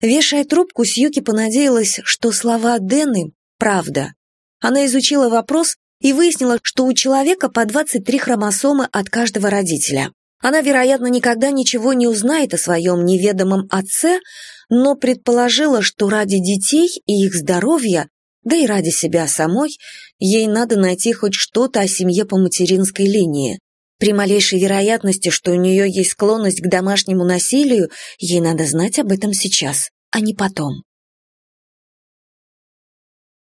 Вешая трубку, Сьюки понадеялась, что слова Дэны — правда. Она изучила вопрос и выяснила, что у человека по 23 хромосомы от каждого родителя. Она, вероятно, никогда ничего не узнает о своем неведомом отце, но предположила, что ради детей и их здоровья, да и ради себя самой, ей надо найти хоть что-то о семье по материнской линии. При малейшей вероятности, что у нее есть склонность к домашнему насилию, ей надо знать об этом сейчас, а не потом.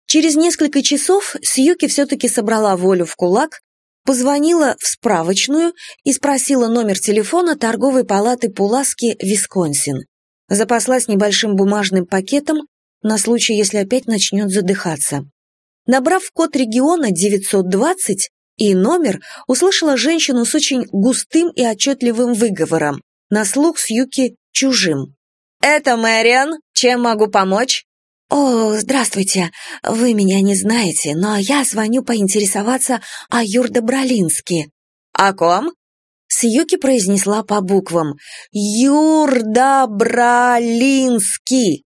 Через несколько часов Сьюки все-таки собрала волю в кулак позвонила в справочную и спросила номер телефона торговой палаты Пуласки, Висконсин. Запаслась небольшим бумажным пакетом на случай, если опять начнет задыхаться. Набрав код региона 920 и номер, услышала женщину с очень густым и отчетливым выговором, на слух с Юки чужим. «Это Мэриан, чем могу помочь?» «О, здравствуйте. Вы меня не знаете, но я звоню поинтересоваться о Юрда Бралинске». «О ком?» Сьюки произнесла по буквам. «Юрда Бралинский».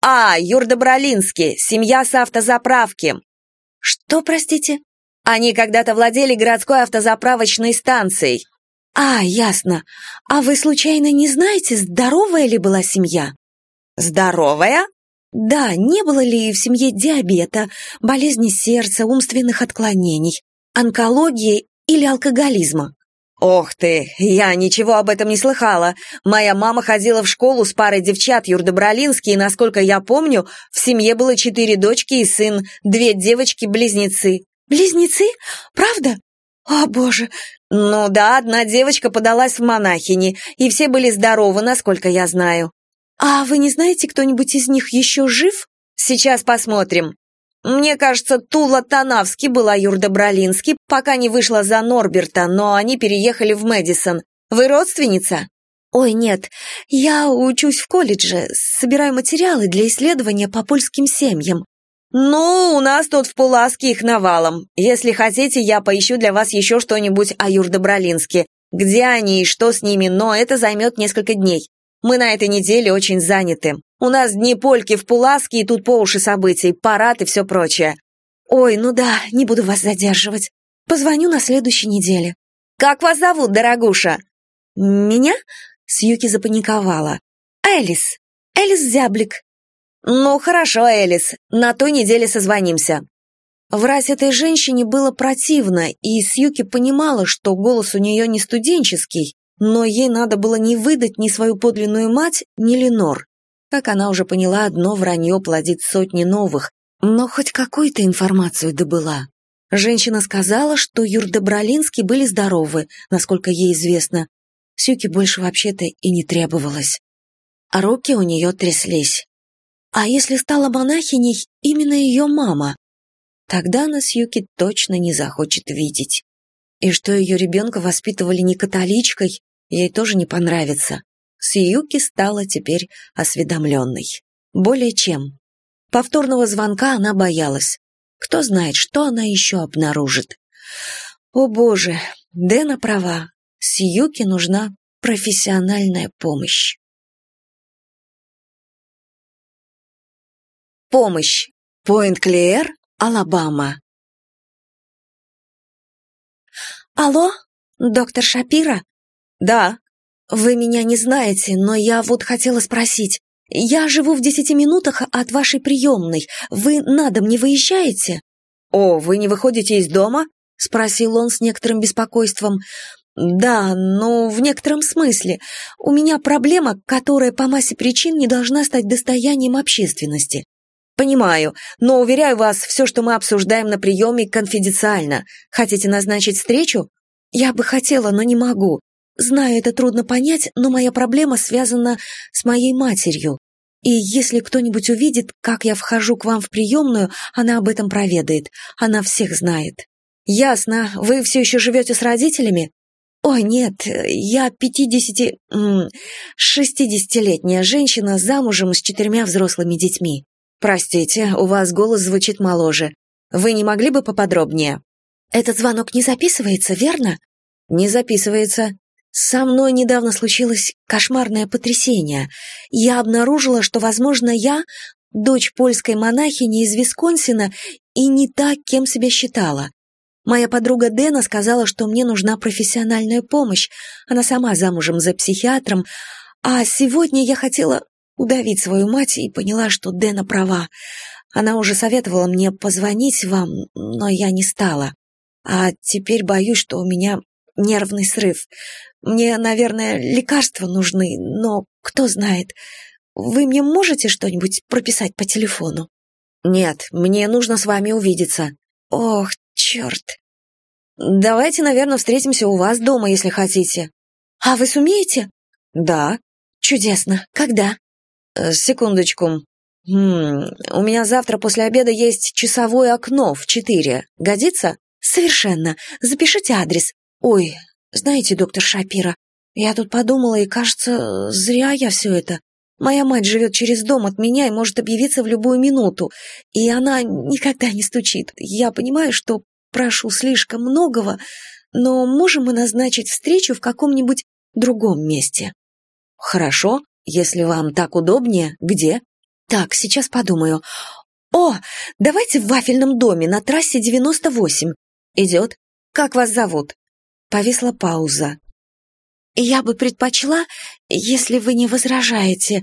«А, Юрда Бралинский, семья с автозаправки». «Что, простите?» «Они когда-то владели городской автозаправочной станцией». «А, ясно. А вы случайно не знаете, здоровая ли была семья?» «Здоровая?» Да, не было ли в семье диабета, болезни сердца, умственных отклонений, онкологии или алкоголизма? «Ох ты, я ничего об этом не слыхала. Моя мама ходила в школу с парой девчат Юрдобролинские, и, насколько я помню, в семье было четыре дочки и сын, две девочки-близнецы». «Близнецы? Правда? О, боже!» «Ну да, одна девочка подалась в монахини, и все были здоровы, насколько я знаю». «А вы не знаете, кто-нибудь из них еще жив?» «Сейчас посмотрим. Мне кажется, Тула Танавски была Юрда Бралински, пока не вышла за Норберта, но они переехали в Мэдисон. Вы родственница?» «Ой, нет, я учусь в колледже, собираю материалы для исследования по польским семьям». «Ну, у нас тут в Пуласке их навалом. Если хотите, я поищу для вас еще что-нибудь о Юрдобролинске. Где они и что с ними, но это займет несколько дней. Мы на этой неделе очень заняты. У нас дни польки в Пуласке и тут по уши событий, парад и все прочее. Ой, ну да, не буду вас задерживать. Позвоню на следующей неделе. Как вас зовут, дорогуша? Меня? Сьюки запаниковала. Элис. Элис Зяблик. Ну, хорошо, Элис. На той неделе созвонимся. Врать этой женщине было противно, и Сьюки понимала, что голос у нее не студенческий, но ей надо было не выдать ни свою подлинную мать, ни Ленор. Как она уже поняла, одно вранье плодит сотни новых, но хоть какую-то информацию добыла. Женщина сказала, что Юрдобролински были здоровы, насколько ей известно. Сюке больше вообще-то и не требовалось. А руки у нее тряслись. А если стала монахиней именно ее мама? Тогда она Сьюки точно не захочет видеть. И что ее ребенка воспитывали не католичкой, ей тоже не понравится. Сьюки стала теперь осведомленной. Более чем. Повторного звонка она боялась. Кто знает, что она еще обнаружит. О боже, Дэна права. Сьюки нужна профессиональная помощь. Помощь. Пойнт-Клеер, Алабама. «Алло, доктор Шапира?» «Да». «Вы меня не знаете, но я вот хотела спросить. Я живу в десяти минутах от вашей приемной. Вы на дом не выезжаете?» «О, вы не выходите из дома?» — спросил он с некоторым беспокойством. «Да, но в некотором смысле. У меня проблема, которая по массе причин не должна стать достоянием общественности. «Понимаю, но, уверяю вас, все, что мы обсуждаем на приеме, конфиденциально. Хотите назначить встречу?» «Я бы хотела, но не могу. Знаю, это трудно понять, но моя проблема связана с моей матерью. И если кто-нибудь увидит, как я вхожу к вам в приемную, она об этом проведает. Она всех знает». «Ясно. Вы все еще живете с родителями?» «Ой, нет, я пятидесяти... шестидесятилетняя женщина замужем с четырьмя взрослыми детьми». «Простите, у вас голос звучит моложе. Вы не могли бы поподробнее?» «Этот звонок не записывается, верно?» «Не записывается». «Со мной недавно случилось кошмарное потрясение. Я обнаружила, что, возможно, я дочь польской монахини из Висконсина и не та, кем себя считала. Моя подруга Дэна сказала, что мне нужна профессиональная помощь. Она сама замужем за психиатром, а сегодня я хотела удавить свою мать и поняла, что Дэна права. Она уже советовала мне позвонить вам, но я не стала. А теперь боюсь, что у меня нервный срыв. Мне, наверное, лекарства нужны, но кто знает. Вы мне можете что-нибудь прописать по телефону? Нет, мне нужно с вами увидеться. Ох, черт. Давайте, наверное, встретимся у вас дома, если хотите. А вы сумеете? Да. Чудесно. Когда? Э, секундочку. Хм, у меня завтра после обеда есть часовое окно в четыре. Годится? Совершенно. Запишите адрес. Ой, знаете, доктор Шапира, я тут подумала, и кажется, зря я все это. Моя мать живет через дом от меня и может объявиться в любую минуту, и она никогда не стучит. Я понимаю, что прошу слишком многого, но можем мы назначить встречу в каком-нибудь другом месте? Хорошо, если вам так удобнее, где? Так, сейчас подумаю. О, давайте в вафельном доме на трассе 98. Идет. Как вас зовут? Повисла пауза. Я бы предпочла, если вы не возражаете,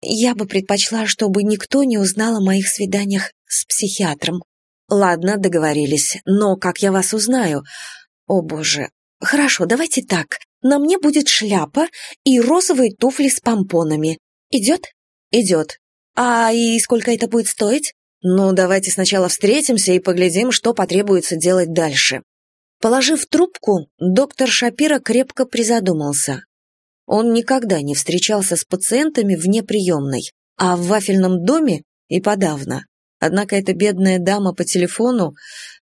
я бы предпочла, чтобы никто не узнал о моих свиданиях с психиатром. Ладно, договорились, но как я вас узнаю? О боже. Хорошо, давайте так. На мне будет шляпа и розовые туфли с помпонами. Идет? Идет. А и сколько это будет стоить? Ну, давайте сначала встретимся и поглядим, что потребуется делать дальше. Положив трубку, доктор Шапира крепко призадумался. Он никогда не встречался с пациентами вне приемной, а в вафельном доме и подавно. Однако эта бедная дама по телефону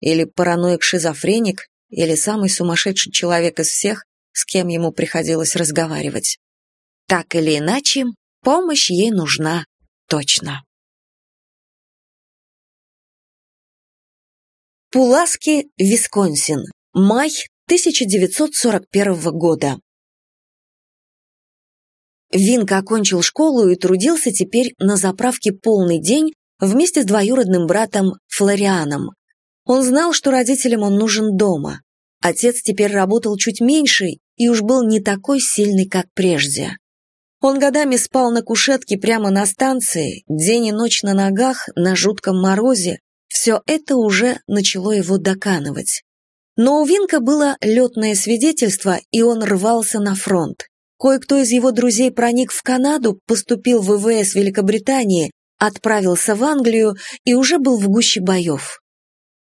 или параноик-шизофреник, или самый сумасшедший человек из всех с кем ему приходилось разговаривать. Так или иначе, помощь ей нужна точно. Пуласки, Висконсин. Май 1941 года. Винка окончил школу и трудился теперь на заправке полный день вместе с двоюродным братом Флорианом. Он знал, что родителям он нужен дома. Отец теперь работал чуть меньше и уж был не такой сильный, как прежде. Он годами спал на кушетке прямо на станции, день и ночь на ногах, на жутком морозе. Все это уже начало его доканывать. Но у Винка было летное свидетельство, и он рвался на фронт. Кое-кто из его друзей проник в Канаду, поступил в ВВС Великобритании, отправился в Англию и уже был в гуще боев.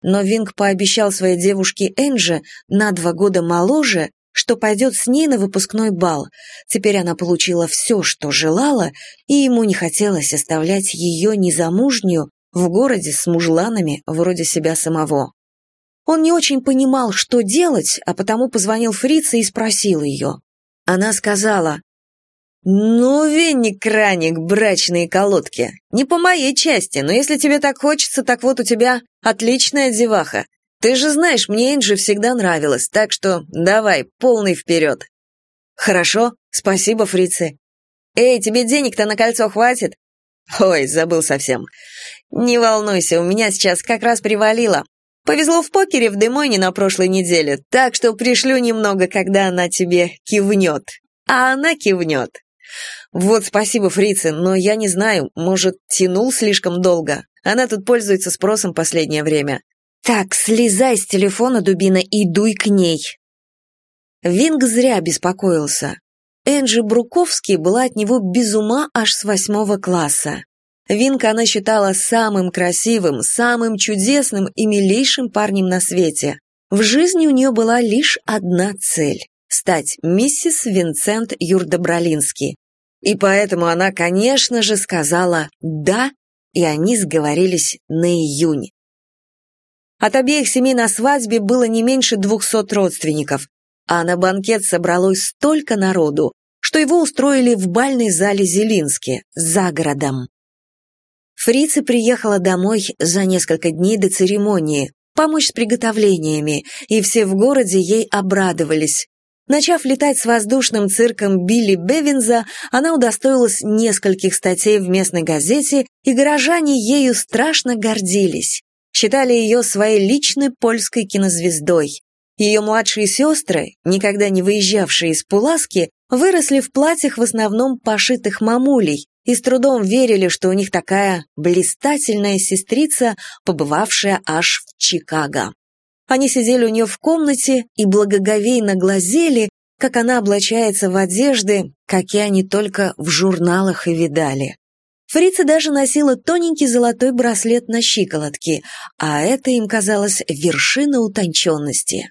Но Винг пообещал своей девушке Энже, на два года моложе, что пойдет с ней на выпускной бал. Теперь она получила все, что желала, и ему не хотелось оставлять ее незамужнюю в городе с мужланами вроде себя самого. Он не очень понимал, что делать, а потому позвонил Фрице и спросил ее. Она сказала, «Ну, веник-краник, брачные колодки. Не по моей части, но если тебе так хочется, так вот у тебя отличная деваха. Ты же знаешь, мне Энджи всегда нравилась, так что давай, полный вперед. Хорошо, спасибо, фрицы. Эй, тебе денег-то на кольцо хватит? Ой, забыл совсем. Не волнуйся, у меня сейчас как раз привалило. Повезло в покере в Демойне на прошлой неделе, так что пришлю немного, когда она тебе кивнет. А она кивнет. Вот спасибо, фрицы, но я не знаю, может, тянул слишком долго. Она тут пользуется спросом последнее время. «Так, слезай с телефона, дубина, и дуй к ней». Винг зря беспокоился. Энджи Бруковский была от него без ума аж с восьмого класса. Винка она считала самым красивым, самым чудесным и милейшим парнем на свете. В жизни у нее была лишь одна цель – стать миссис Винсент Юрдобролински. И поэтому она, конечно же, сказала «да», и они сговорились на июнь. От обеих семей на свадьбе было не меньше двухсот родственников, а на банкет собралось столько народу, что его устроили в бальной зале Зелински, за городом. Фрица приехала домой за несколько дней до церемонии, помочь с приготовлениями, и все в городе ей обрадовались. Начав летать с воздушным цирком Билли Бевинза, она удостоилась нескольких статей в местной газете, и горожане ею страшно гордились считали ее своей личной польской кинозвездой. Ее младшие сестры, никогда не выезжавшие из Пуласки, выросли в платьях в основном пошитых мамулей и с трудом верили, что у них такая блистательная сестрица, побывавшая аж в Чикаго. Они сидели у нее в комнате и благоговейно глазели, как она облачается в одежды, какие они только в журналах и видали. Фрица даже носила тоненький золотой браслет на щиколотке, а это им казалось вершина утонченности.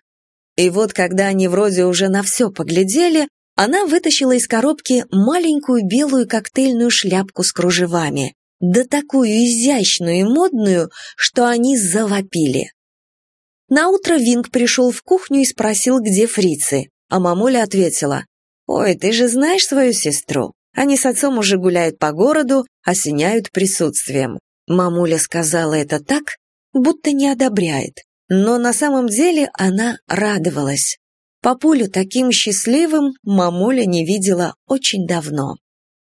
И вот, когда они вроде уже на все поглядели, она вытащила из коробки маленькую белую коктейльную шляпку с кружевами, да такую изящную и модную, что они завопили. Наутро Винг пришел в кухню и спросил, где фрицы, а мамуля ответила, «Ой, ты же знаешь свою сестру? Они с отцом уже гуляют по городу, осеняют присутствием. Мамуля сказала это так, будто не одобряет, но на самом деле она радовалась. Папулю таким счастливым мамуля не видела очень давно.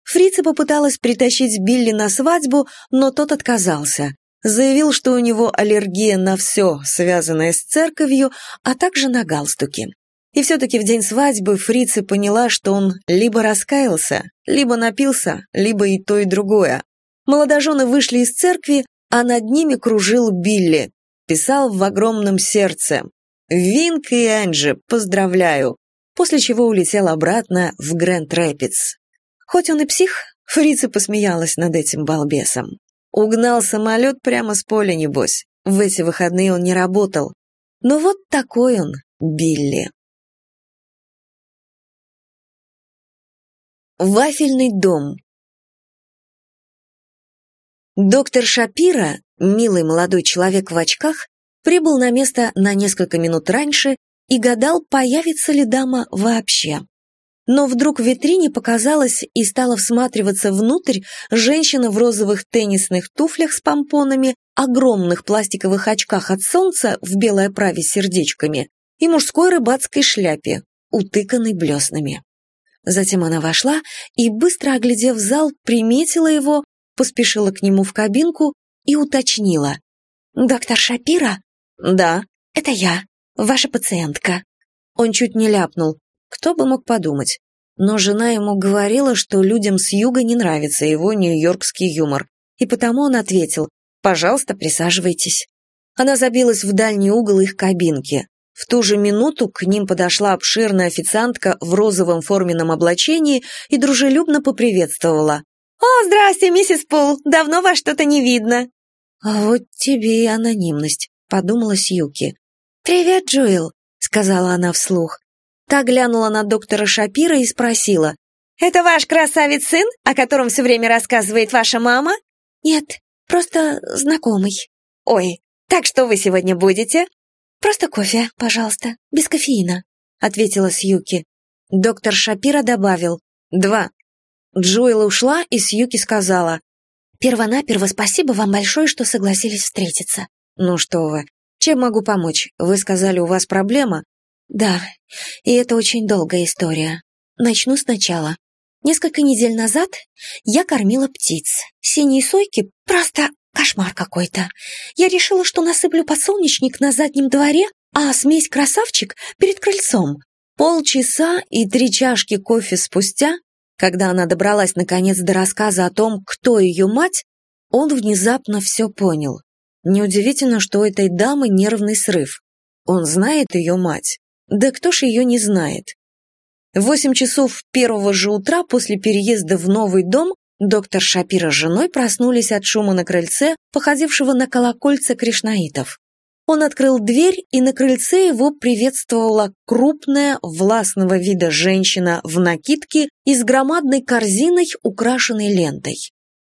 Фрица попыталась притащить Билли на свадьбу, но тот отказался. Заявил, что у него аллергия на все, связанное с церковью, а также на галстуки. И все-таки в день свадьбы Фрица поняла, что он либо раскаялся, либо напился, либо и то, и другое. Молодожены вышли из церкви, а над ними кружил Билли. Писал в огромном сердце «Винк и Энджи, поздравляю!» После чего улетел обратно в Грэнд Рэпидс. Хоть он и псих, Фрица посмеялась над этим балбесом. Угнал самолет прямо с поля, небось. В эти выходные он не работал. Но вот такой он, Билли. Вафельный дом. Доктор Шапира, милый молодой человек в очках, прибыл на место на несколько минут раньше и гадал, появится ли дама вообще. Но вдруг в витрине показалась и стала всматриваться внутрь женщина в розовых теннисных туфлях с помпонами, огромных пластиковых очках от солнца в белой оправе с сердечками и мужской рыбацкой шляпе, утыканной блеснами. Затем она вошла и, быстро оглядев зал, приметила его, поспешила к нему в кабинку и уточнила. «Доктор Шапира?» «Да». «Это я, ваша пациентка». Он чуть не ляпнул. Кто бы мог подумать. Но жена ему говорила, что людям с юга не нравится его нью-йоркский юмор. И потому он ответил «Пожалуйста, присаживайтесь». Она забилась в дальний угол их кабинки. В ту же минуту к ним подошла обширная официантка в розовом форменном облачении и дружелюбно поприветствовала. «О, здрасте, миссис Пул, давно вас что-то не видно». «А вот тебе и анонимность», — подумала Сьюки. «Привет, Джоэл», — сказала она вслух. Та глянула на доктора Шапира и спросила. «Это ваш красавец-сын, о котором все время рассказывает ваша мама?» «Нет, просто знакомый». «Ой, так что вы сегодня будете?» «Просто кофе, пожалуйста, без кофеина», — ответила Сьюки. Доктор Шапира добавил. «Два». Джоэл ушла, и Сьюки сказала. «Первонаперво спасибо вам большое, что согласились встретиться». «Ну что вы, чем могу помочь? Вы сказали, у вас проблема?» «Да, и это очень долгая история. Начну сначала. Несколько недель назад я кормила птиц. Синие сойки — просто кошмар какой-то. Я решила, что насыплю подсолнечник на заднем дворе, а смесь красавчик перед крыльцом. Полчаса и три чашки кофе спустя, когда она добралась наконец до рассказа о том, кто ее мать, он внезапно все понял. Неудивительно, что у этой дамы нервный срыв. Он знает ее мать. Да кто ж ее не знает? Восемь часов первого же утра после переезда в новый дом доктор Шапира с женой проснулись от шума на крыльце, походившего на колокольца кришнаитов. Он открыл дверь, и на крыльце его приветствовала крупная, властного вида женщина в накидке и с громадной корзиной, украшенной лентой.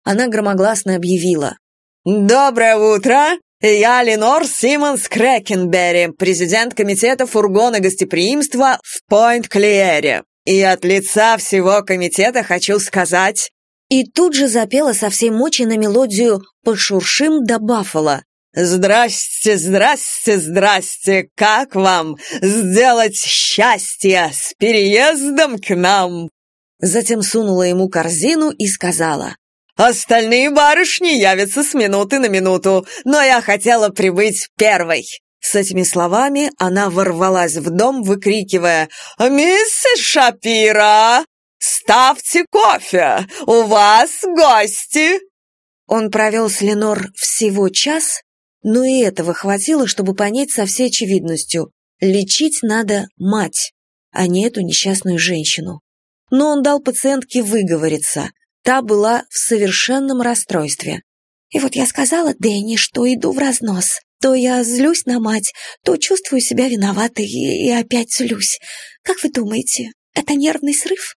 Она громогласно объявила «Доброе утро! Я Ленор Симмонс Крэкенберри, президент комитета фургона гостеприимства в Пойнт-Клиере. И от лица всего комитета хочу сказать...» И тут же запела со всей мочи на мелодию «Пошуршим до Баффала». «Здрасте, здрасте, здрасте! Как вам сделать счастье с переездом к нам?» Затем сунула ему корзину и сказала Остальные барышни явятся с минуты на минуту, но я хотела прибыть первой». С этими словами она ворвалась в дом, выкрикивая «Миссис Шапира, ставьте кофе, у вас гости!» Он провел с Ленор всего час, но и этого хватило, чтобы понять со всей очевидностью. Лечить надо мать, а не эту несчастную женщину. Но он дал пациентке выговориться. Та была в совершенном расстройстве. И вот я сказала Дэнни, что иду в разнос. То я злюсь на мать, то чувствую себя виноватой и, и опять злюсь. Как вы думаете, это нервный срыв?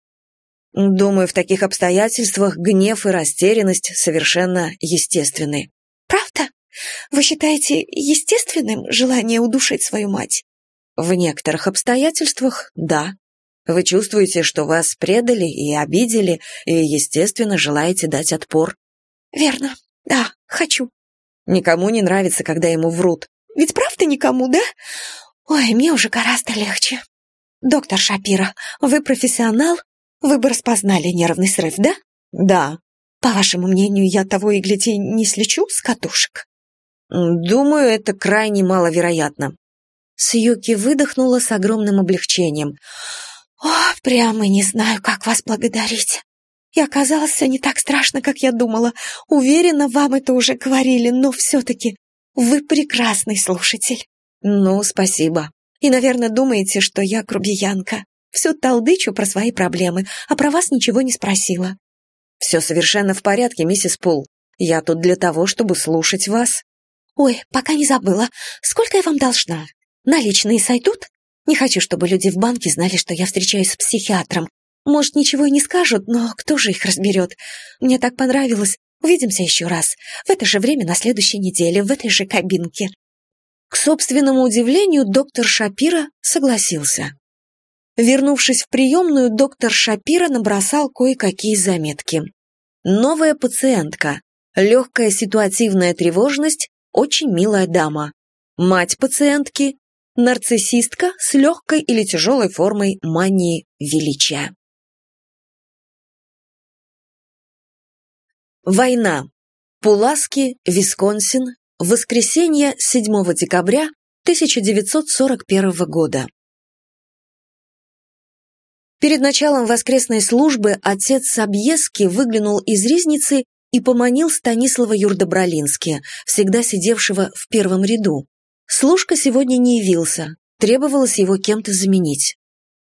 Думаю, в таких обстоятельствах гнев и растерянность совершенно естественны. Правда? Вы считаете естественным желание удушить свою мать? В некоторых обстоятельствах – да. Вы чувствуете, что вас предали и обидели, и, естественно, желаете дать отпор. Верно. Да, хочу. Никому не нравится, когда ему врут. Ведь правда никому, да? Ой, мне уже гораздо легче. Доктор Шапира, вы профессионал? Вы бы распознали нервный срыв, да? Да. По вашему мнению, я того и гляди не слечу с катушек? Думаю, это крайне маловероятно. Сьюки выдохнула с огромным облегчением. «О, прямо не знаю, как вас благодарить. И оказалось, все не так страшно, как я думала. Уверена, вам это уже говорили, но все-таки вы прекрасный слушатель». «Ну, спасибо. И, наверное, думаете, что я грубиянка. Всю толдычу про свои проблемы, а про вас ничего не спросила». «Все совершенно в порядке, миссис Пул. Я тут для того, чтобы слушать вас». «Ой, пока не забыла. Сколько я вам должна? Наличные сойдут?» Не хочу, чтобы люди в банке знали, что я встречаюсь с психиатром. Может, ничего и не скажут, но кто же их разберет? Мне так понравилось. Увидимся еще раз. В это же время на следующей неделе, в этой же кабинке». К собственному удивлению, доктор Шапира согласился. Вернувшись в приемную, доктор Шапира набросал кое-какие заметки. Новая пациентка. Легкая ситуативная тревожность, очень милая дама. Мать пациентки, нарциссистка с легкой или тяжелой формой мании величия. Война. Пуласки, Висконсин. Воскресенье 7 декабря 1941 года. Перед началом воскресной службы отец Собьески выглянул из ризницы и поманил Станислава Юрдобролински, всегда сидевшего в первом ряду. Служка сегодня не явился. требовалось его кем-то заменить.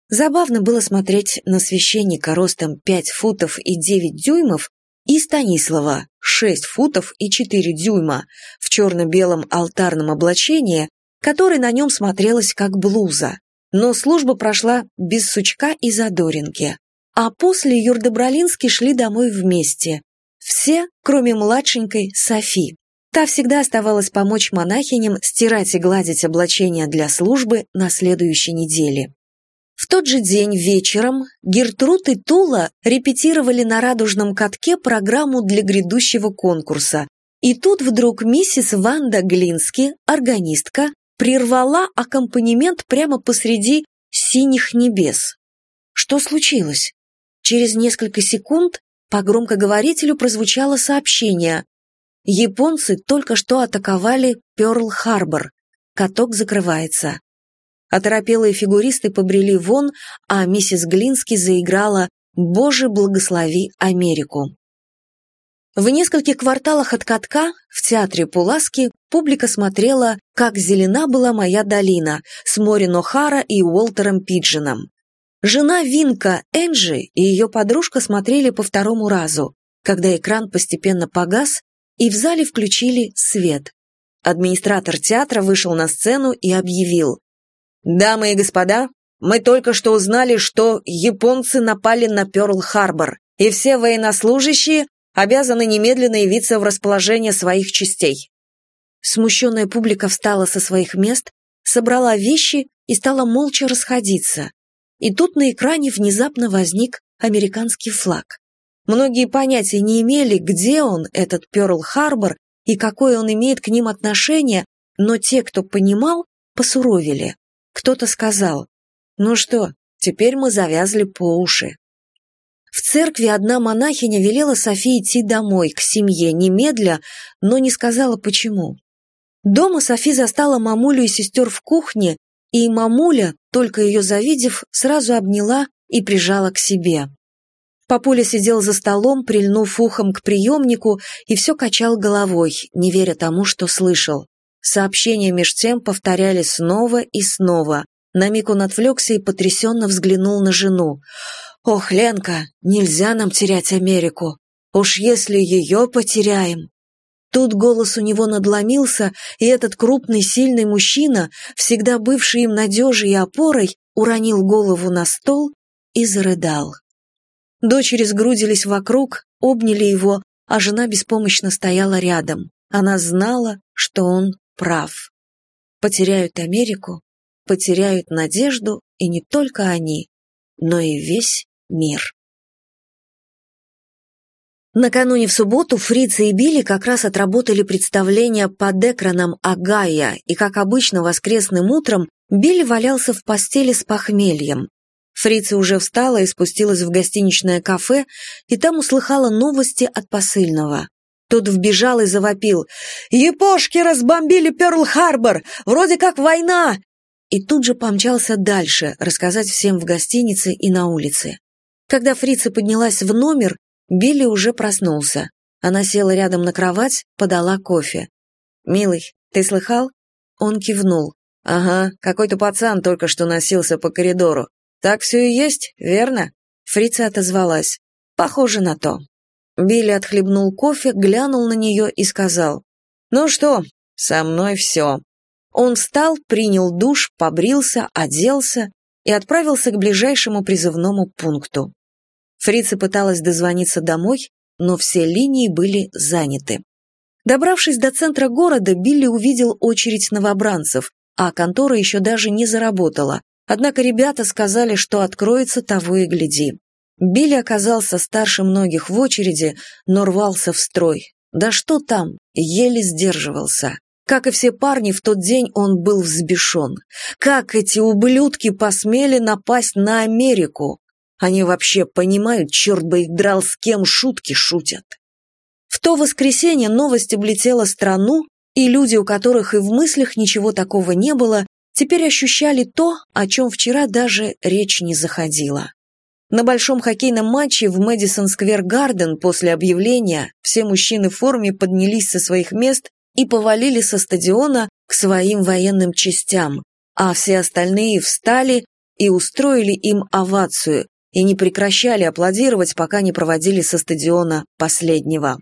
Забавно было смотреть на священника ростом 5 футов и 9 дюймов и Станислава 6 футов и 4 дюйма в черно-белом алтарном облачении, который на нем смотрелось как блуза. Но служба прошла без сучка и задоринки. А после Юрдобролински шли домой вместе. Все, кроме младшенькой Софи. Та всегда оставалась помочь монахиням стирать и гладить облачения для службы на следующей неделе. В тот же день вечером Гертруд и Тула репетировали на радужном катке программу для грядущего конкурса. И тут вдруг миссис Ванда Глински, органистка, прервала аккомпанемент прямо посреди синих небес. Что случилось? Через несколько секунд по громкоговорителю прозвучало сообщение. Японцы только что атаковали Пёрл-Харбор. Каток закрывается. Оторопелые фигуристы побрели вон, а миссис Глински заиграла «Боже, благослови Америку». В нескольких кварталах от катка, в театре Пуласки, публика смотрела, как зелена была моя долина с Морин О'Хара и Уолтером Пиджином. Жена Винка, Энджи и ее подружка смотрели по второму разу, когда экран постепенно погас, и в зале включили свет. Администратор театра вышел на сцену и объявил «Дамы и господа, мы только что узнали, что японцы напали на Пёрл-Харбор, и все военнослужащие обязаны немедленно явиться в расположение своих частей». Смущенная публика встала со своих мест, собрала вещи и стала молча расходиться. И тут на экране внезапно возник американский флаг. Многие понятия не имели, где он, этот Пёрл-Харбор, и какое он имеет к ним отношение, но те, кто понимал, посуровили. Кто-то сказал, «Ну что, теперь мы завязли по уши». В церкви одна монахиня велела Софии идти домой, к семье, немедля, но не сказала почему. Дома Софи застала мамулю и сестер в кухне, и мамуля, только ее завидев, сразу обняла и прижала к себе. Папуля сидел за столом, прильнув ухом к приемнику, и все качал головой, не веря тому, что слышал. Сообщения меж тем повторяли снова и снова. На миг он отвлекся и потрясенно взглянул на жену. «Ох, Ленка, нельзя нам терять Америку. Уж если ее потеряем...» Тут голос у него надломился, и этот крупный, сильный мужчина, всегда бывший им надежей и опорой, уронил голову на стол и зарыдал. Дочери сгрудились вокруг, обняли его, а жена беспомощно стояла рядом. Она знала, что он прав. Потеряют Америку, потеряют надежду, и не только они, но и весь мир. Накануне в субботу Фрица и Билли как раз отработали представление под экраном Агая, и, как обычно, воскресным утром Билли валялся в постели с похмельем. Фрица уже встала и спустилась в гостиничное кафе, и там услыхала новости от посыльного. Тот вбежал и завопил. «Япошки разбомбили Пёрл-Харбор! Вроде как война!» И тут же помчался дальше, рассказать всем в гостинице и на улице. Когда фрица поднялась в номер, Билли уже проснулся. Она села рядом на кровать, подала кофе. «Милый, ты слыхал?» Он кивнул. «Ага, какой-то пацан только что носился по коридору. Так все и есть, верно?» Фрица отозвалась. «Похоже на то». Билли отхлебнул кофе, глянул на нее и сказал, «Ну что, со мной все». Он встал, принял душ, побрился, оделся и отправился к ближайшему призывному пункту. Фрица пыталась дозвониться домой, но все линии были заняты. Добравшись до центра города, Билли увидел очередь новобранцев, а контора еще даже не заработала. Однако ребята сказали, что откроется того и гляди. Билли оказался старше многих в очереди, но рвался в строй. Да что там, еле сдерживался. Как и все парни, в тот день он был взбешен. Как эти ублюдки посмели напасть на Америку? Они вообще понимают, черт бы их драл, с кем шутки шутят. В то воскресенье новость облетела страну, и люди, у которых и в мыслях ничего такого не было, теперь ощущали то, о чем вчера даже речь не заходила. На большом хоккейном матче в Мэдисон Сквер Гарден после объявления все мужчины в форме поднялись со своих мест и повалили со стадиона к своим военным частям, а все остальные встали и устроили им овацию и не прекращали аплодировать, пока не проводили со стадиона последнего.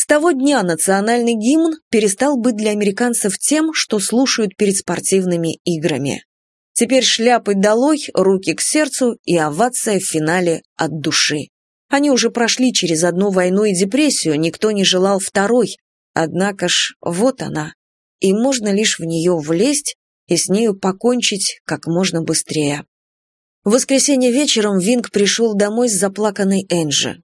С того дня национальный гимн перестал быть для американцев тем, что слушают перед спортивными играми. Теперь шляпы долой, руки к сердцу и овация в финале от души. Они уже прошли через одну войну и депрессию, никто не желал второй. Однако ж, вот она. И можно лишь в нее влезть и с нею покончить как можно быстрее. В воскресенье вечером Винг пришел домой с заплаканной Энджи.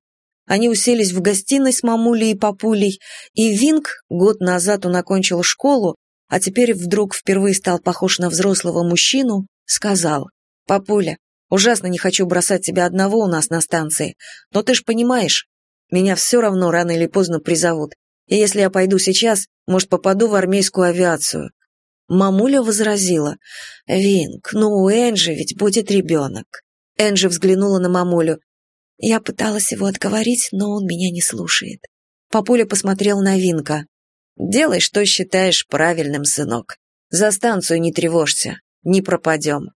Они уселись в гостиной с мамулей и папулей, и Винг, год назад он окончил школу, а теперь вдруг впервые стал похож на взрослого мужчину, сказал, «Папуля, ужасно не хочу бросать тебя одного у нас на станции, но ты ж понимаешь, меня все равно рано или поздно призовут, и если я пойду сейчас, может, попаду в армейскую авиацию». Мамуля возразила, «Винг, ну у Энджи ведь будет ребенок». Энджи взглянула на мамулю. Я пыталась его отговорить, но он меня не слушает. Папуля посмотрел на Винка. «Делай, что считаешь правильным, сынок. За станцию не тревожься, не пропадем».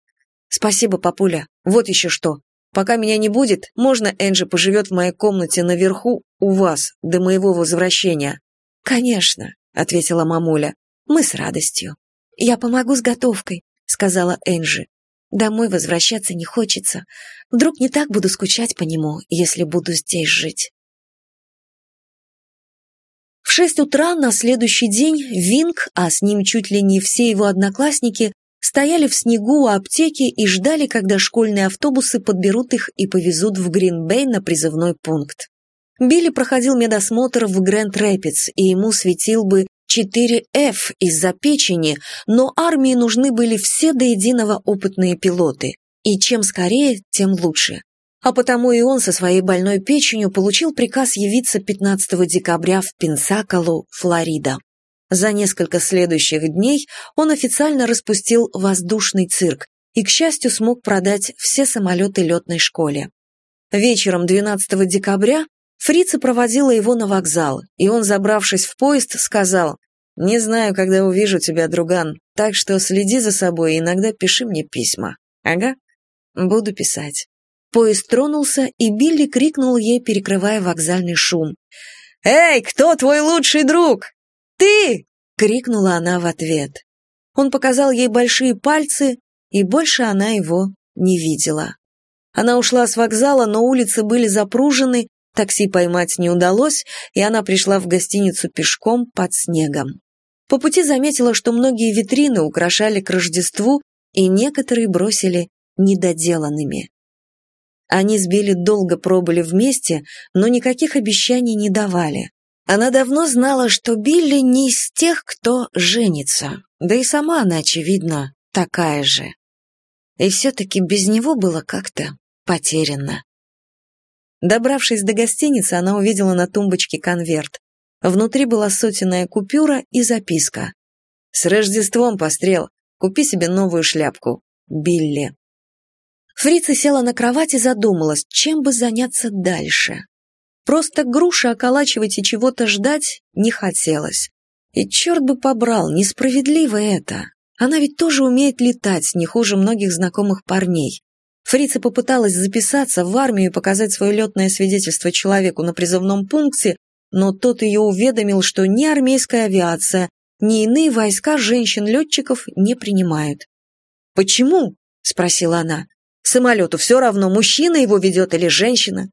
«Спасибо, папуля. Вот еще что. Пока меня не будет, можно Энджи поживет в моей комнате наверху у вас до моего возвращения?» «Конечно», — ответила мамуля. «Мы с радостью». «Я помогу с готовкой», — сказала Энджи. Домой возвращаться не хочется. Вдруг не так буду скучать по нему, если буду здесь жить. В шесть утра на следующий день Винг, а с ним чуть ли не все его одноклассники, стояли в снегу у аптеки и ждали, когда школьные автобусы подберут их и повезут в Гринбей на призывной пункт. Билли проходил медосмотр в Грэнд Рэпидс, и ему светил бы 4F из-за печени, но армии нужны были все до единого опытные пилоты, и чем скорее, тем лучше. А потому и он со своей больной печенью получил приказ явиться 15 декабря в Пенсаколу, Флорида. За несколько следующих дней он официально распустил воздушный цирк и, к счастью, смог продать все самолеты летной школе. Вечером 12 декабря Фрица проводила его на вокзал, и он, забравшись в поезд, сказал, «Не знаю, когда увижу тебя, друган, так что следи за собой и иногда пиши мне письма». «Ага, буду писать». Поезд тронулся, и Билли крикнул ей, перекрывая вокзальный шум. «Эй, кто твой лучший друг?» «Ты!» — крикнула она в ответ. Он показал ей большие пальцы, и больше она его не видела. Она ушла с вокзала, но улицы были запружены, Такси поймать не удалось, и она пришла в гостиницу пешком под снегом. По пути заметила, что многие витрины украшали к Рождеству, и некоторые бросили недоделанными. Они с Билли долго пробыли вместе, но никаких обещаний не давали. Она давно знала, что Билли не из тех, кто женится, да и сама она, очевидно, такая же. И все-таки без него было как-то потеряно. Добравшись до гостиницы, она увидела на тумбочке конверт. Внутри была сотенная купюра и записка. «С Рождеством, пострел! Купи себе новую шляпку. Билли». Фрица села на кровать и задумалась, чем бы заняться дальше. Просто груши околачивать и чего-то ждать не хотелось. И черт бы побрал, несправедливо это. Она ведь тоже умеет летать, не хуже многих знакомых парней. Фрица попыталась записаться в армию и показать свое летное свидетельство человеку на призывном пункте, но тот ее уведомил, что ни армейская авиация, ни иные войска женщин-летчиков не принимают. «Почему?» – спросила она. «Самолету все равно, мужчина его ведет или женщина».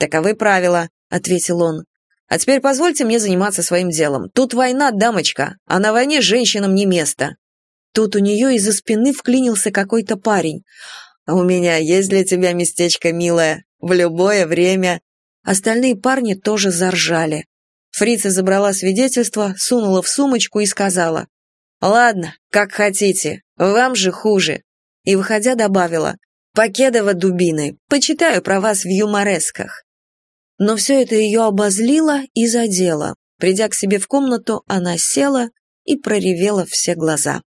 «Таковы правила», – ответил он. «А теперь позвольте мне заниматься своим делом. Тут война, дамочка, а на войне женщинам не место». Тут у нее из-за спины вклинился какой-то парень. «У меня есть для тебя местечко, милая, в любое время». Остальные парни тоже заржали. Фрица забрала свидетельство, сунула в сумочку и сказала, «Ладно, как хотите, вам же хуже». И, выходя, добавила, «Покедова дубины, почитаю про вас в юморесках». Но все это ее обозлило и задело. Придя к себе в комнату, она села и проревела все глаза.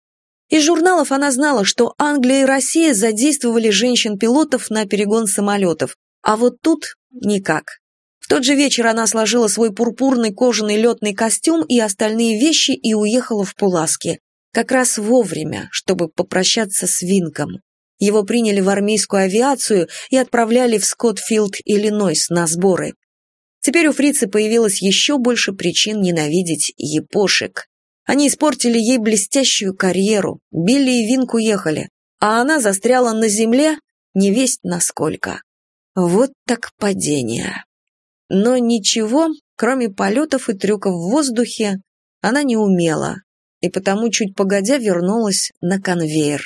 Из журналов она знала, что Англия и Россия задействовали женщин-пилотов на перегон самолетов, а вот тут никак. В тот же вечер она сложила свой пурпурный кожаный летный костюм и остальные вещи и уехала в Пуласки. Как раз вовремя, чтобы попрощаться с Винком. Его приняли в армейскую авиацию и отправляли в Скоттфилд, Иллинойс на сборы. Теперь у фрицы появилось еще больше причин ненавидеть епошек. Они испортили ей блестящую карьеру, Билли и Винк уехали, а она застряла на земле невесть насколько. Вот так падение. Но ничего, кроме полетов и трюков в воздухе, она не умела, и потому чуть погодя вернулась на конвейер,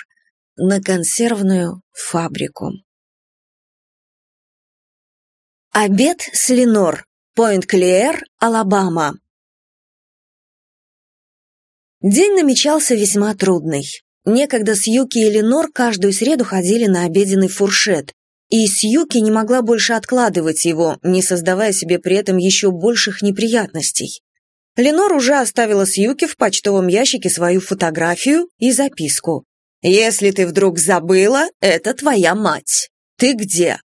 на консервную фабрику. Обед с Ленор, Пойнт-Клиэр, Алабама. День намечался весьма трудный. Некогда Сьюки и Ленор каждую среду ходили на обеденный фуршет, и Сьюки не могла больше откладывать его, не создавая себе при этом еще больших неприятностей. Ленор уже оставила Сьюки в почтовом ящике свою фотографию и записку. «Если ты вдруг забыла, это твоя мать. Ты где?»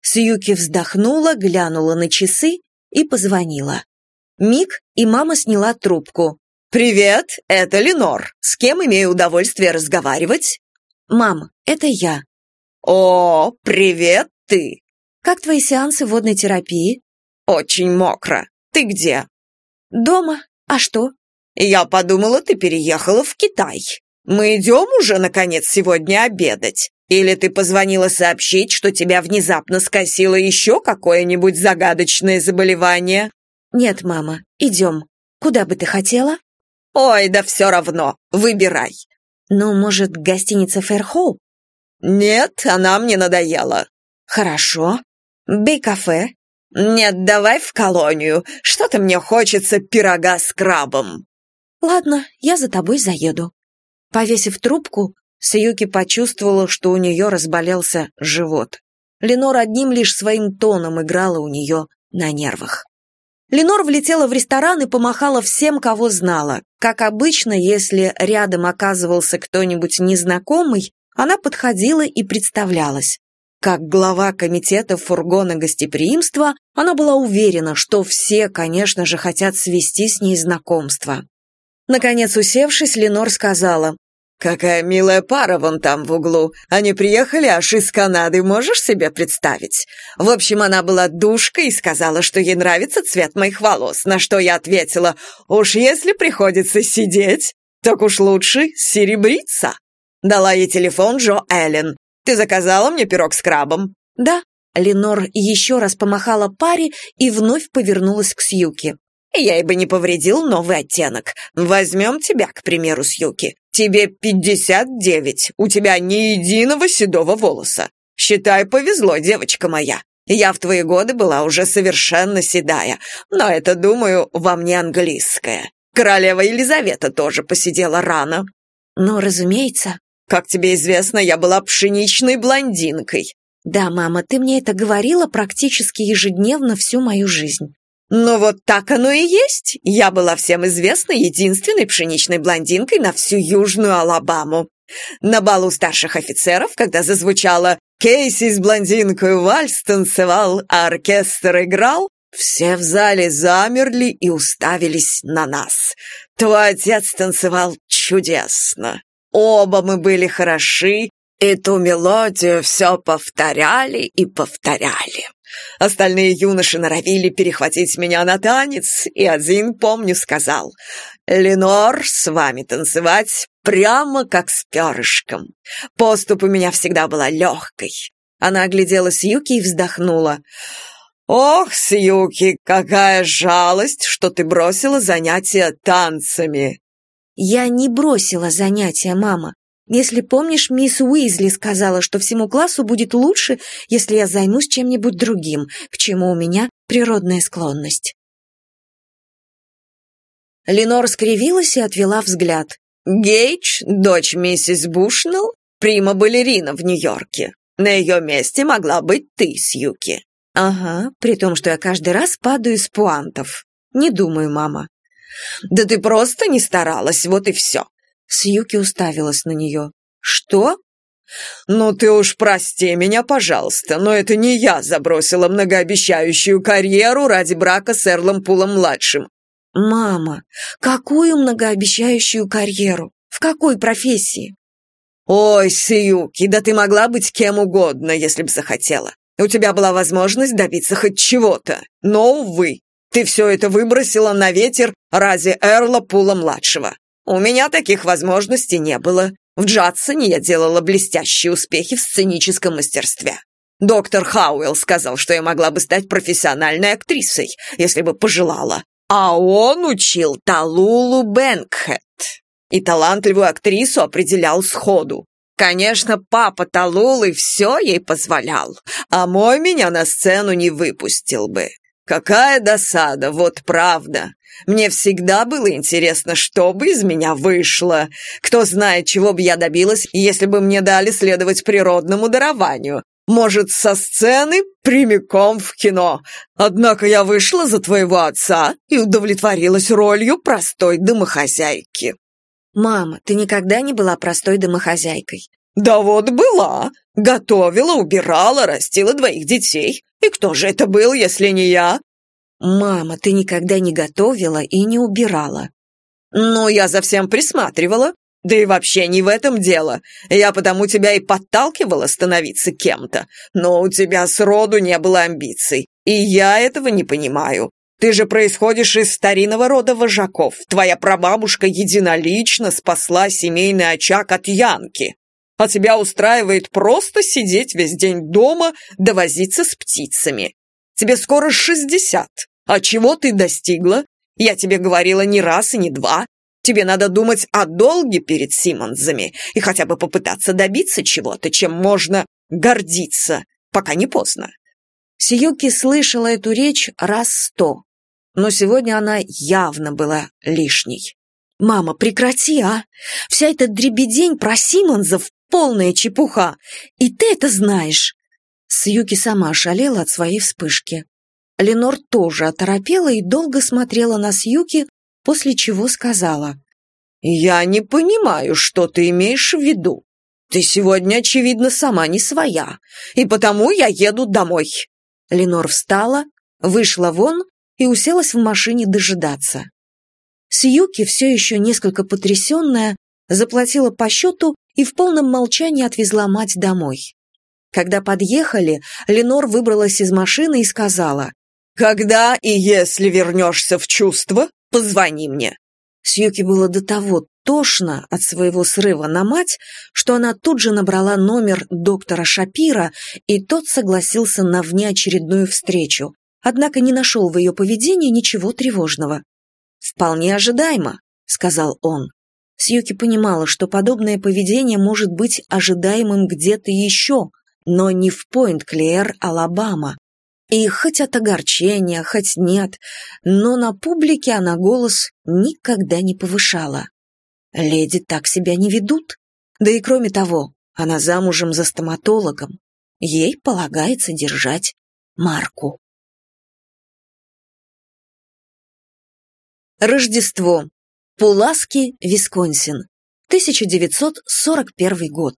Сьюки вздохнула, глянула на часы и позвонила. Миг, и мама сняла трубку. «Привет, это Ленор. С кем имею удовольствие разговаривать?» «Мам, это я». «О, привет ты!» «Как твои сеансы водной терапии?» «Очень мокро. Ты где?» «Дома. А что?» «Я подумала, ты переехала в Китай. Мы идем уже, наконец, сегодня обедать? Или ты позвонила сообщить, что тебя внезапно скосило еще какое-нибудь загадочное заболевание?» «Нет, мама, идем. Куда бы ты хотела?» «Ой, да все равно. Выбирай». «Ну, может, гостиница Фэрхоу?» «Нет, она мне надоела». «Хорошо. Бей-кафе?» «Нет, давай в колонию. Что-то мне хочется пирога с крабом». «Ладно, я за тобой заеду». Повесив трубку, Сьюки почувствовала, что у нее разболелся живот. Ленор одним лишь своим тоном играла у нее на нервах. Ленор влетела в ресторан и помахала всем, кого знала. Как обычно, если рядом оказывался кто-нибудь незнакомый, она подходила и представлялась. Как глава комитета фургона гостеприимства, она была уверена, что все, конечно же, хотят свести с ней знакомство. Наконец, усевшись, Ленор сказала, «Какая милая пара вон там в углу. Они приехали аж из Канады, можешь себе представить? В общем, она была душкой и сказала, что ей нравится цвет моих волос, на что я ответила, уж если приходится сидеть, так уж лучше серебриться». Дала ей телефон Джо Эллен. «Ты заказала мне пирог с крабом?» «Да». Ленор еще раз помахала паре и вновь повернулась к Сьюки. «Я ей бы не повредил новый оттенок. Возьмем тебя, к примеру, Сьюки. Тебе пятьдесят девять, у тебя ни единого седого волоса. Считай, повезло, девочка моя. Я в твои годы была уже совершенно седая, но это, думаю, во мне английское. Королева Елизавета тоже посидела рано». «Ну, разумеется», как тебе известно, я была пшеничной блондинкой. Да, мама, ты мне это говорила практически ежедневно всю мою жизнь. Ну вот так оно и есть. Я была всем известной единственной пшеничной блондинкой на всю Южную Алабаму. На балу старших офицеров, когда зазвучало «Кейси с блондинкой вальс танцевал, а оркестр играл», все в зале замерли и уставились на нас. Твой отец танцевал чудесно. Оба мы были хороши, и ту мелодию все повторяли и повторяли. Остальные юноши норовили перехватить меня на танец, и один, помню, сказал, «Ленор, с вами танцевать прямо как с перышком. Поступ у меня всегда была легкой». Она оглядела Сьюки и вздохнула. «Ох, Сьюки, какая жалость, что ты бросила занятия танцами!» «Я не бросила занятия, мама. Если помнишь, мисс Уизли сказала, что всему классу будет лучше, если я займусь чем-нибудь другим, к чему у меня природная склонность». Ленор скривилась и отвела взгляд. «Гейдж, дочь миссис Бушнелл, прима-балерина в Нью-Йорке. На ее месте могла быть ты, Сьюки». «Ага, при том, что я каждый раз падаю с пуантов. Не думаю, мама. «Да ты просто не старалась, вот и все». Сьюки уставилась на нее. «Что?» «Ну ты уж прости меня, пожалуйста, но это не я забросила многообещающую карьеру ради брака с Эрлом Пулом-младшим». «Мама, какую многообещающую карьеру? В какой профессии?» «Ой, Сиюки, да ты могла быть кем угодно, если бы захотела. У тебя была возможность добиться хоть чего-то. Но, увы, ты все это выбросила на ветер ради Эрла Пула-младшего. У меня таких возможностей не было. В Джадсоне я делала блестящие успехи в сценическом мастерстве. Доктор Хауэлл сказал, что я могла бы стать профессиональной актрисой, если бы пожелала. А он учил Талулу Бэнкхэт. И талантливую актрису определял сходу. Конечно, папа Талулы все ей позволял, а мой меня на сцену не выпустил бы. Какая досада, вот правда. Мне всегда было интересно, что бы из меня вышло. Кто знает, чего бы я добилась, если бы мне дали следовать природному дарованию. Может, со сцены прямиком в кино. Однако я вышла за твоего отца и удовлетворилась ролью простой домохозяйки. Мама, ты никогда не была простой домохозяйкой. Да вот была. Готовила, убирала, растила двоих детей. И кто же это был, если не я? Мама, ты никогда не готовила и не убирала. Ну, я за всем присматривала. Да и вообще не в этом дело. Я потому тебя и подталкивала становиться кем-то. Но у тебя сроду не было амбиций. И я этого не понимаю. Ты же происходишь из старинного рода вожаков. Твоя прабабушка единолично спасла семейный очаг от Янки. А тебя устраивает просто сидеть весь день дома да возиться с птицами. Тебе скоро шестьдесят. А чего ты достигла? Я тебе говорила не раз и не два. Тебе надо думать о долге перед Симмонсами и хотя бы попытаться добиться чего-то, чем можно гордиться, пока не поздно». Сиюки слышала эту речь раз сто, но сегодня она явно была лишней. «Мама, прекрати, а! Вся эта дребедень про Симмонсов — полная чепуха, и ты это знаешь!» Сьюки сама шалела от своей вспышки. Ленор тоже оторопела и долго смотрела на Сьюки, после чего сказала. «Я не понимаю, что ты имеешь в виду. Ты сегодня, очевидно, сама не своя, и потому я еду домой». Ленор встала, вышла вон и уселась в машине дожидаться. Сьюки, все еще несколько потрясенная, заплатила по счету и в полном молчании отвезла мать домой. Когда подъехали, Ленор выбралась из машины и сказала, «Когда и если вернешься в чувство, Позвони мне». Сьюки было до того тошно от своего срыва на мать, что она тут же набрала номер доктора Шапира, и тот согласился на внеочередную встречу, однако не нашел в ее поведении ничего тревожного. «Вполне ожидаемо», — сказал он. Сьюки понимала, что подобное поведение может быть ожидаемым где-то еще, но не в Пойнт-Клеер, Алабама, и хоть от огорчения, хоть нет, но на публике она голос никогда не повышала. Леди так себя не ведут. Да и кроме того, она замужем за стоматологом. Ей полагается держать марку. Рождество. Пуласки, Висконсин. 1941 год.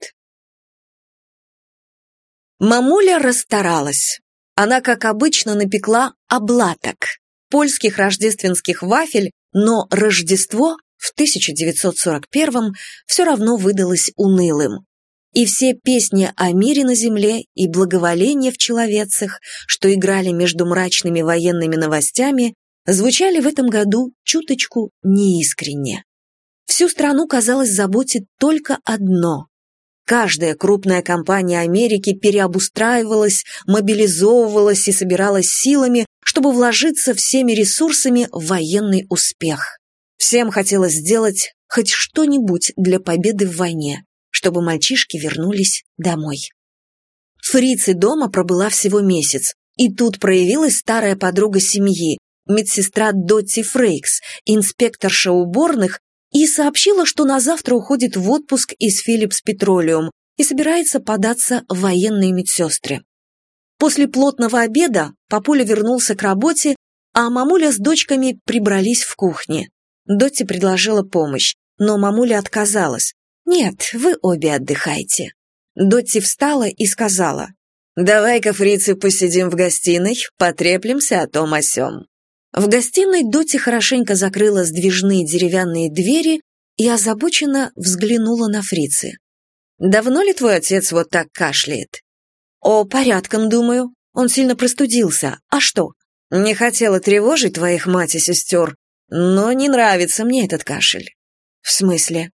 Мамуля расстаралась. Она, как обычно, напекла облаток, польских рождественских вафель, но Рождество в 1941 все равно выдалось унылым. И все песни о мире на земле и благоволении в человецах, что играли между мрачными военными новостями, звучали в этом году чуточку неискренне. Всю страну, казалось, заботит только одно Каждая крупная компания Америки переобустраивалась, мобилизовывалась и собиралась силами, чтобы вложиться всеми ресурсами в военный успех. Всем хотелось сделать хоть что-нибудь для победы в войне, чтобы мальчишки вернулись домой. Фрицы дома пробыла всего месяц, и тут проявилась старая подруга семьи, медсестра Дотти Фрейкс, инспекторша уборных и сообщила, что на завтра уходит в отпуск из Philips Petroleum и собирается податься в военные медсестры. После плотного обеда папуля вернулся к работе, а мамуля с дочками прибрались в кухне. Дотти предложила помощь, но мамуля отказалась. «Нет, вы обе отдыхайте». Дотти встала и сказала, «Давай-ка, фрицы, посидим в гостиной, потреплемся о том о сём». В гостиной Доти хорошенько закрыла сдвижные деревянные двери и озабоченно взглянула на фрицы. «Давно ли твой отец вот так кашляет?» «О, порядком, думаю. Он сильно простудился. А что?» «Не хотела тревожить твоих мать и сестер, но не нравится мне этот кашель». «В смысле?»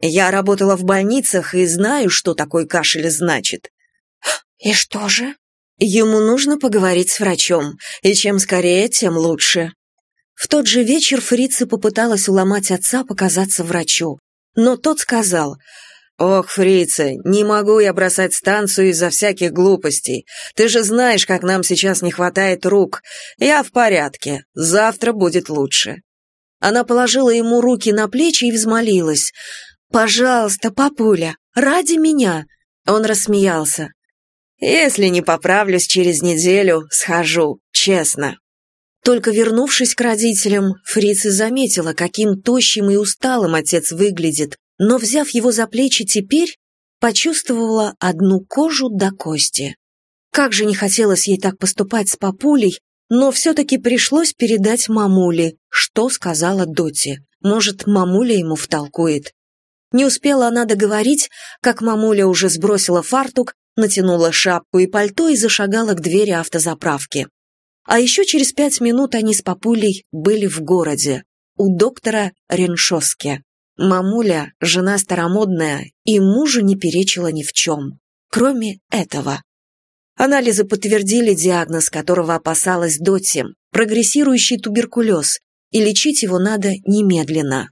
«Я работала в больницах и знаю, что такой кашель значит». «И что же?» Ему нужно поговорить с врачом, и чем скорее, тем лучше. В тот же вечер фрица попыталась уломать отца показаться врачу, но тот сказал, «Ох, фрица, не могу я бросать станцию из-за всяких глупостей. Ты же знаешь, как нам сейчас не хватает рук. Я в порядке, завтра будет лучше». Она положила ему руки на плечи и взмолилась, «Пожалуйста, папуля, ради меня!» Он рассмеялся. Если не поправлюсь через неделю, схожу, честно. Только вернувшись к родителям, Фрица заметила, каким тощим и усталым отец выглядит, но, взяв его за плечи теперь, почувствовала одну кожу до кости. Как же не хотелось ей так поступать с папулей, но все-таки пришлось передать мамуле, что сказала Доти. Может, мамуля ему втолкует. Не успела она договорить, как мамуля уже сбросила фартук натянула шапку и пальто и зашагала к двери автозаправки. А еще через пять минут они с папулей были в городе, у доктора Реншоске. Мамуля, жена старомодная, и мужу не перечила ни в чем, кроме этого. Анализы подтвердили диагноз, которого опасалась Доти – прогрессирующий туберкулез, и лечить его надо немедленно.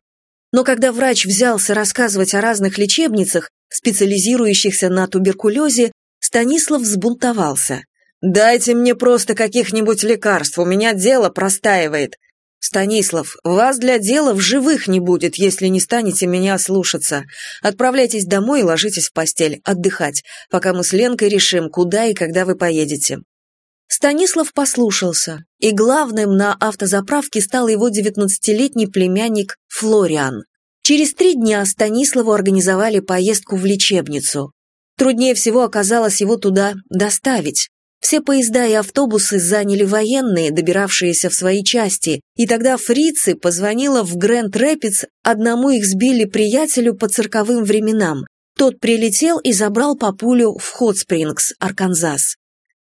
Но когда врач взялся рассказывать о разных лечебницах, специализирующихся на туберкулезе, Станислав взбунтовался. «Дайте мне просто каких-нибудь лекарств, у меня дело простаивает». «Станислав, вас для дела в живых не будет, если не станете меня слушаться. Отправляйтесь домой и ложитесь в постель, отдыхать, пока мы с Ленкой решим, куда и когда вы поедете». Станислав послушался, и главным на автозаправке стал его девятнадцатилетний племянник Флориан. Через три дня Станиславу организовали поездку в лечебницу. Труднее всего оказалось его туда доставить. Все поезда и автобусы заняли военные, добиравшиеся в свои части, и тогда фрицы позвонила в Грэнд Рэпидс, одному их сбили приятелю по цирковым временам. Тот прилетел и забрал папулю в Хотспрингс, Арканзас.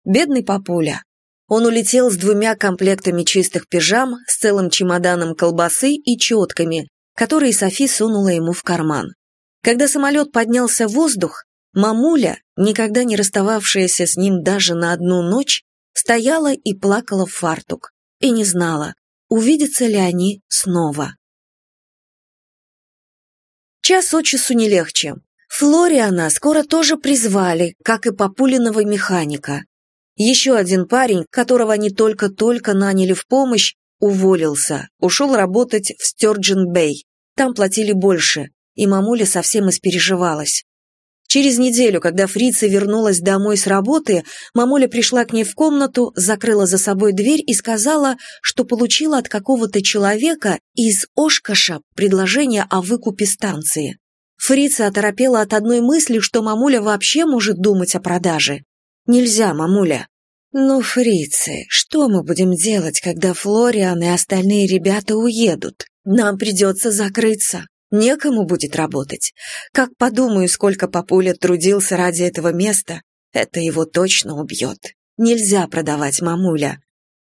Бедный папуля. Он улетел с двумя комплектами чистых пижам, с целым чемоданом колбасы и четками, которые Софи сунула ему в карман. Когда самолет поднялся в воздух, мамуля, никогда не расстававшаяся с ним даже на одну ночь, стояла и плакала в фартук и не знала, увидятся ли они снова. Час от часу не легче. Флориана скоро тоже призвали, как и Папулиного механика. Еще один парень, которого они только-только наняли в помощь, уволился, ушел работать в Стёрджин-Бэй. Там платили больше, и мамуля совсем испереживалась. Через неделю, когда фрица вернулась домой с работы, мамуля пришла к ней в комнату, закрыла за собой дверь и сказала, что получила от какого-то человека из Ошкаша предложение о выкупе станции. Фрица оторопела от одной мысли, что мамуля вообще может думать о продаже. «Нельзя, мамуля. «Ну, фрицы, что мы будем делать, когда Флориан и остальные ребята уедут? Нам придется закрыться. Некому будет работать. Как подумаю, сколько папуля трудился ради этого места, это его точно убьет. Нельзя продавать мамуля.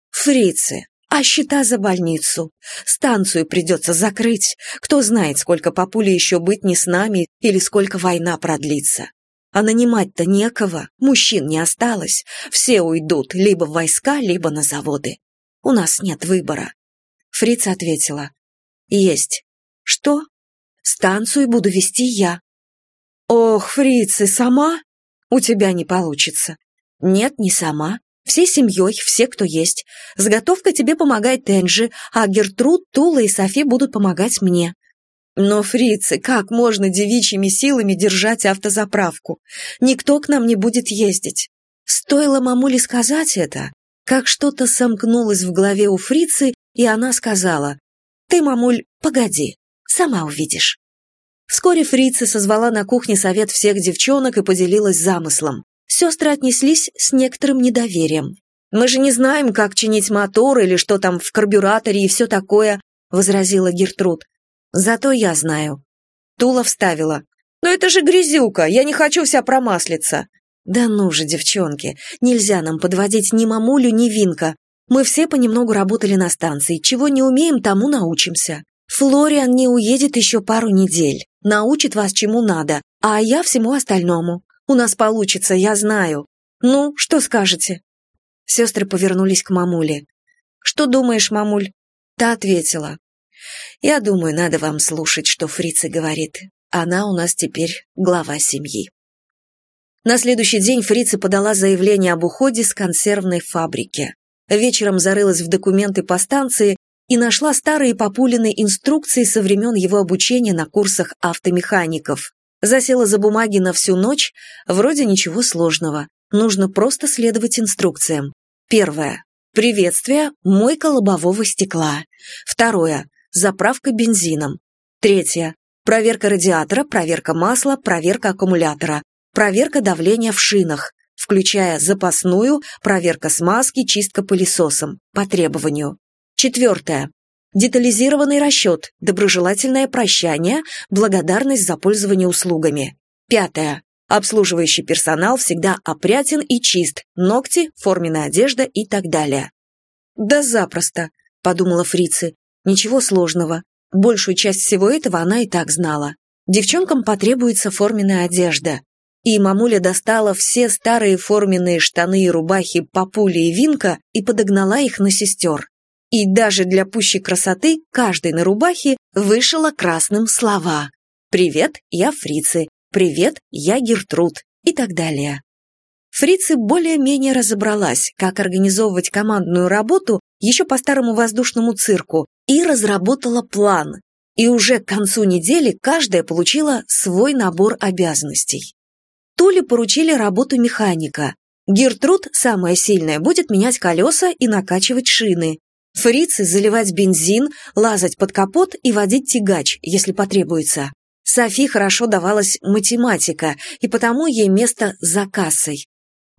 Фрицы, а счета за больницу? Станцию придется закрыть. Кто знает, сколько папуля еще быть не с нами или сколько война продлится. А нанимать-то некого, мужчин не осталось. Все уйдут либо в войска, либо на заводы. У нас нет выбора. Фрица ответила. Есть. Что? Станцию буду вести я. Ох, Фрицы, сама? У тебя не получится. Нет, не сама. Всей семьей, все, кто есть. Заготовка тебе помогает Энджи, а Гертруд, Тула и Софи будут помогать мне. Но, фрицы, как можно девичьими силами держать автозаправку? Никто к нам не будет ездить. Стоило мамуле сказать это, как что-то сомкнулось в голове у фрицы, и она сказала, «Ты, мамуль, погоди, сама увидишь». Вскоре фрица созвала на кухне совет всех девчонок и поделилась замыслом. Сестры отнеслись с некоторым недоверием. «Мы же не знаем, как чинить мотор или что там в карбюраторе и все такое», — возразила Гертруд. Зато я знаю. Тула вставила. «Но это же грязюка, я не хочу вся промаслиться». «Да ну же, девчонки, нельзя нам подводить ни мамулю, ни Винка. Мы все понемногу работали на станции, чего не умеем, тому научимся. Флориан не уедет еще пару недель, научит вас чему надо, а я всему остальному. У нас получится, я знаю. Ну, что скажете?» Сестры повернулись к мамуле. «Что думаешь, мамуль?» Та ответила. «Я думаю, надо вам слушать, что фрица говорит. Она у нас теперь глава семьи». На следующий день фрица подала заявление об уходе с консервной фабрики. Вечером зарылась в документы по станции и нашла старые Папулины инструкции со времен его обучения на курсах автомехаников. Засела за бумаги на всю ночь, вроде ничего сложного. Нужно просто следовать инструкциям. Первое. Приветствие, мойка лобового стекла. Второе. Заправка бензином. Третье. Проверка радиатора, проверка масла, проверка аккумулятора. Проверка давления в шинах, включая запасную, проверка смазки, чистка пылесосом, по требованию. Четвертое. Детализированный расчет, доброжелательное прощание, благодарность за пользование услугами. Пятое. Обслуживающий персонал всегда опрятен и чист, ногти, форменная одежда и так далее. «Да запросто», — подумала фрицы. «Ничего сложного. Большую часть всего этого она и так знала. Девчонкам потребуется форменная одежда. И мамуля достала все старые форменные штаны и рубахи Папули и Винка и подогнала их на сестер. И даже для пущей красоты каждой на рубахе вышила красным слова «Привет, я фрицы», «Привет, я Гертруд» и так далее. Фрицы более-менее разобралась, как организовывать командную работу еще по старому воздушному цирку, и разработала план. И уже к концу недели каждая получила свой набор обязанностей. Туле поручили работу механика. Гертруд, самая сильная, будет менять колеса и накачивать шины. Фрицы заливать бензин, лазать под капот и водить тягач, если потребуется. Софи хорошо давалась математика, и потому ей место за кассой.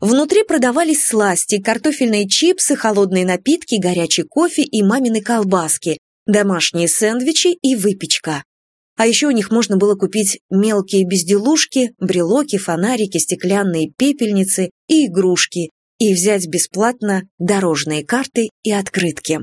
Внутри продавались сласти, картофельные чипсы, холодные напитки, горячий кофе и мамины колбаски, домашние сэндвичи и выпечка. А еще у них можно было купить мелкие безделушки, брелоки, фонарики, стеклянные пепельницы и игрушки, и взять бесплатно дорожные карты и открытки.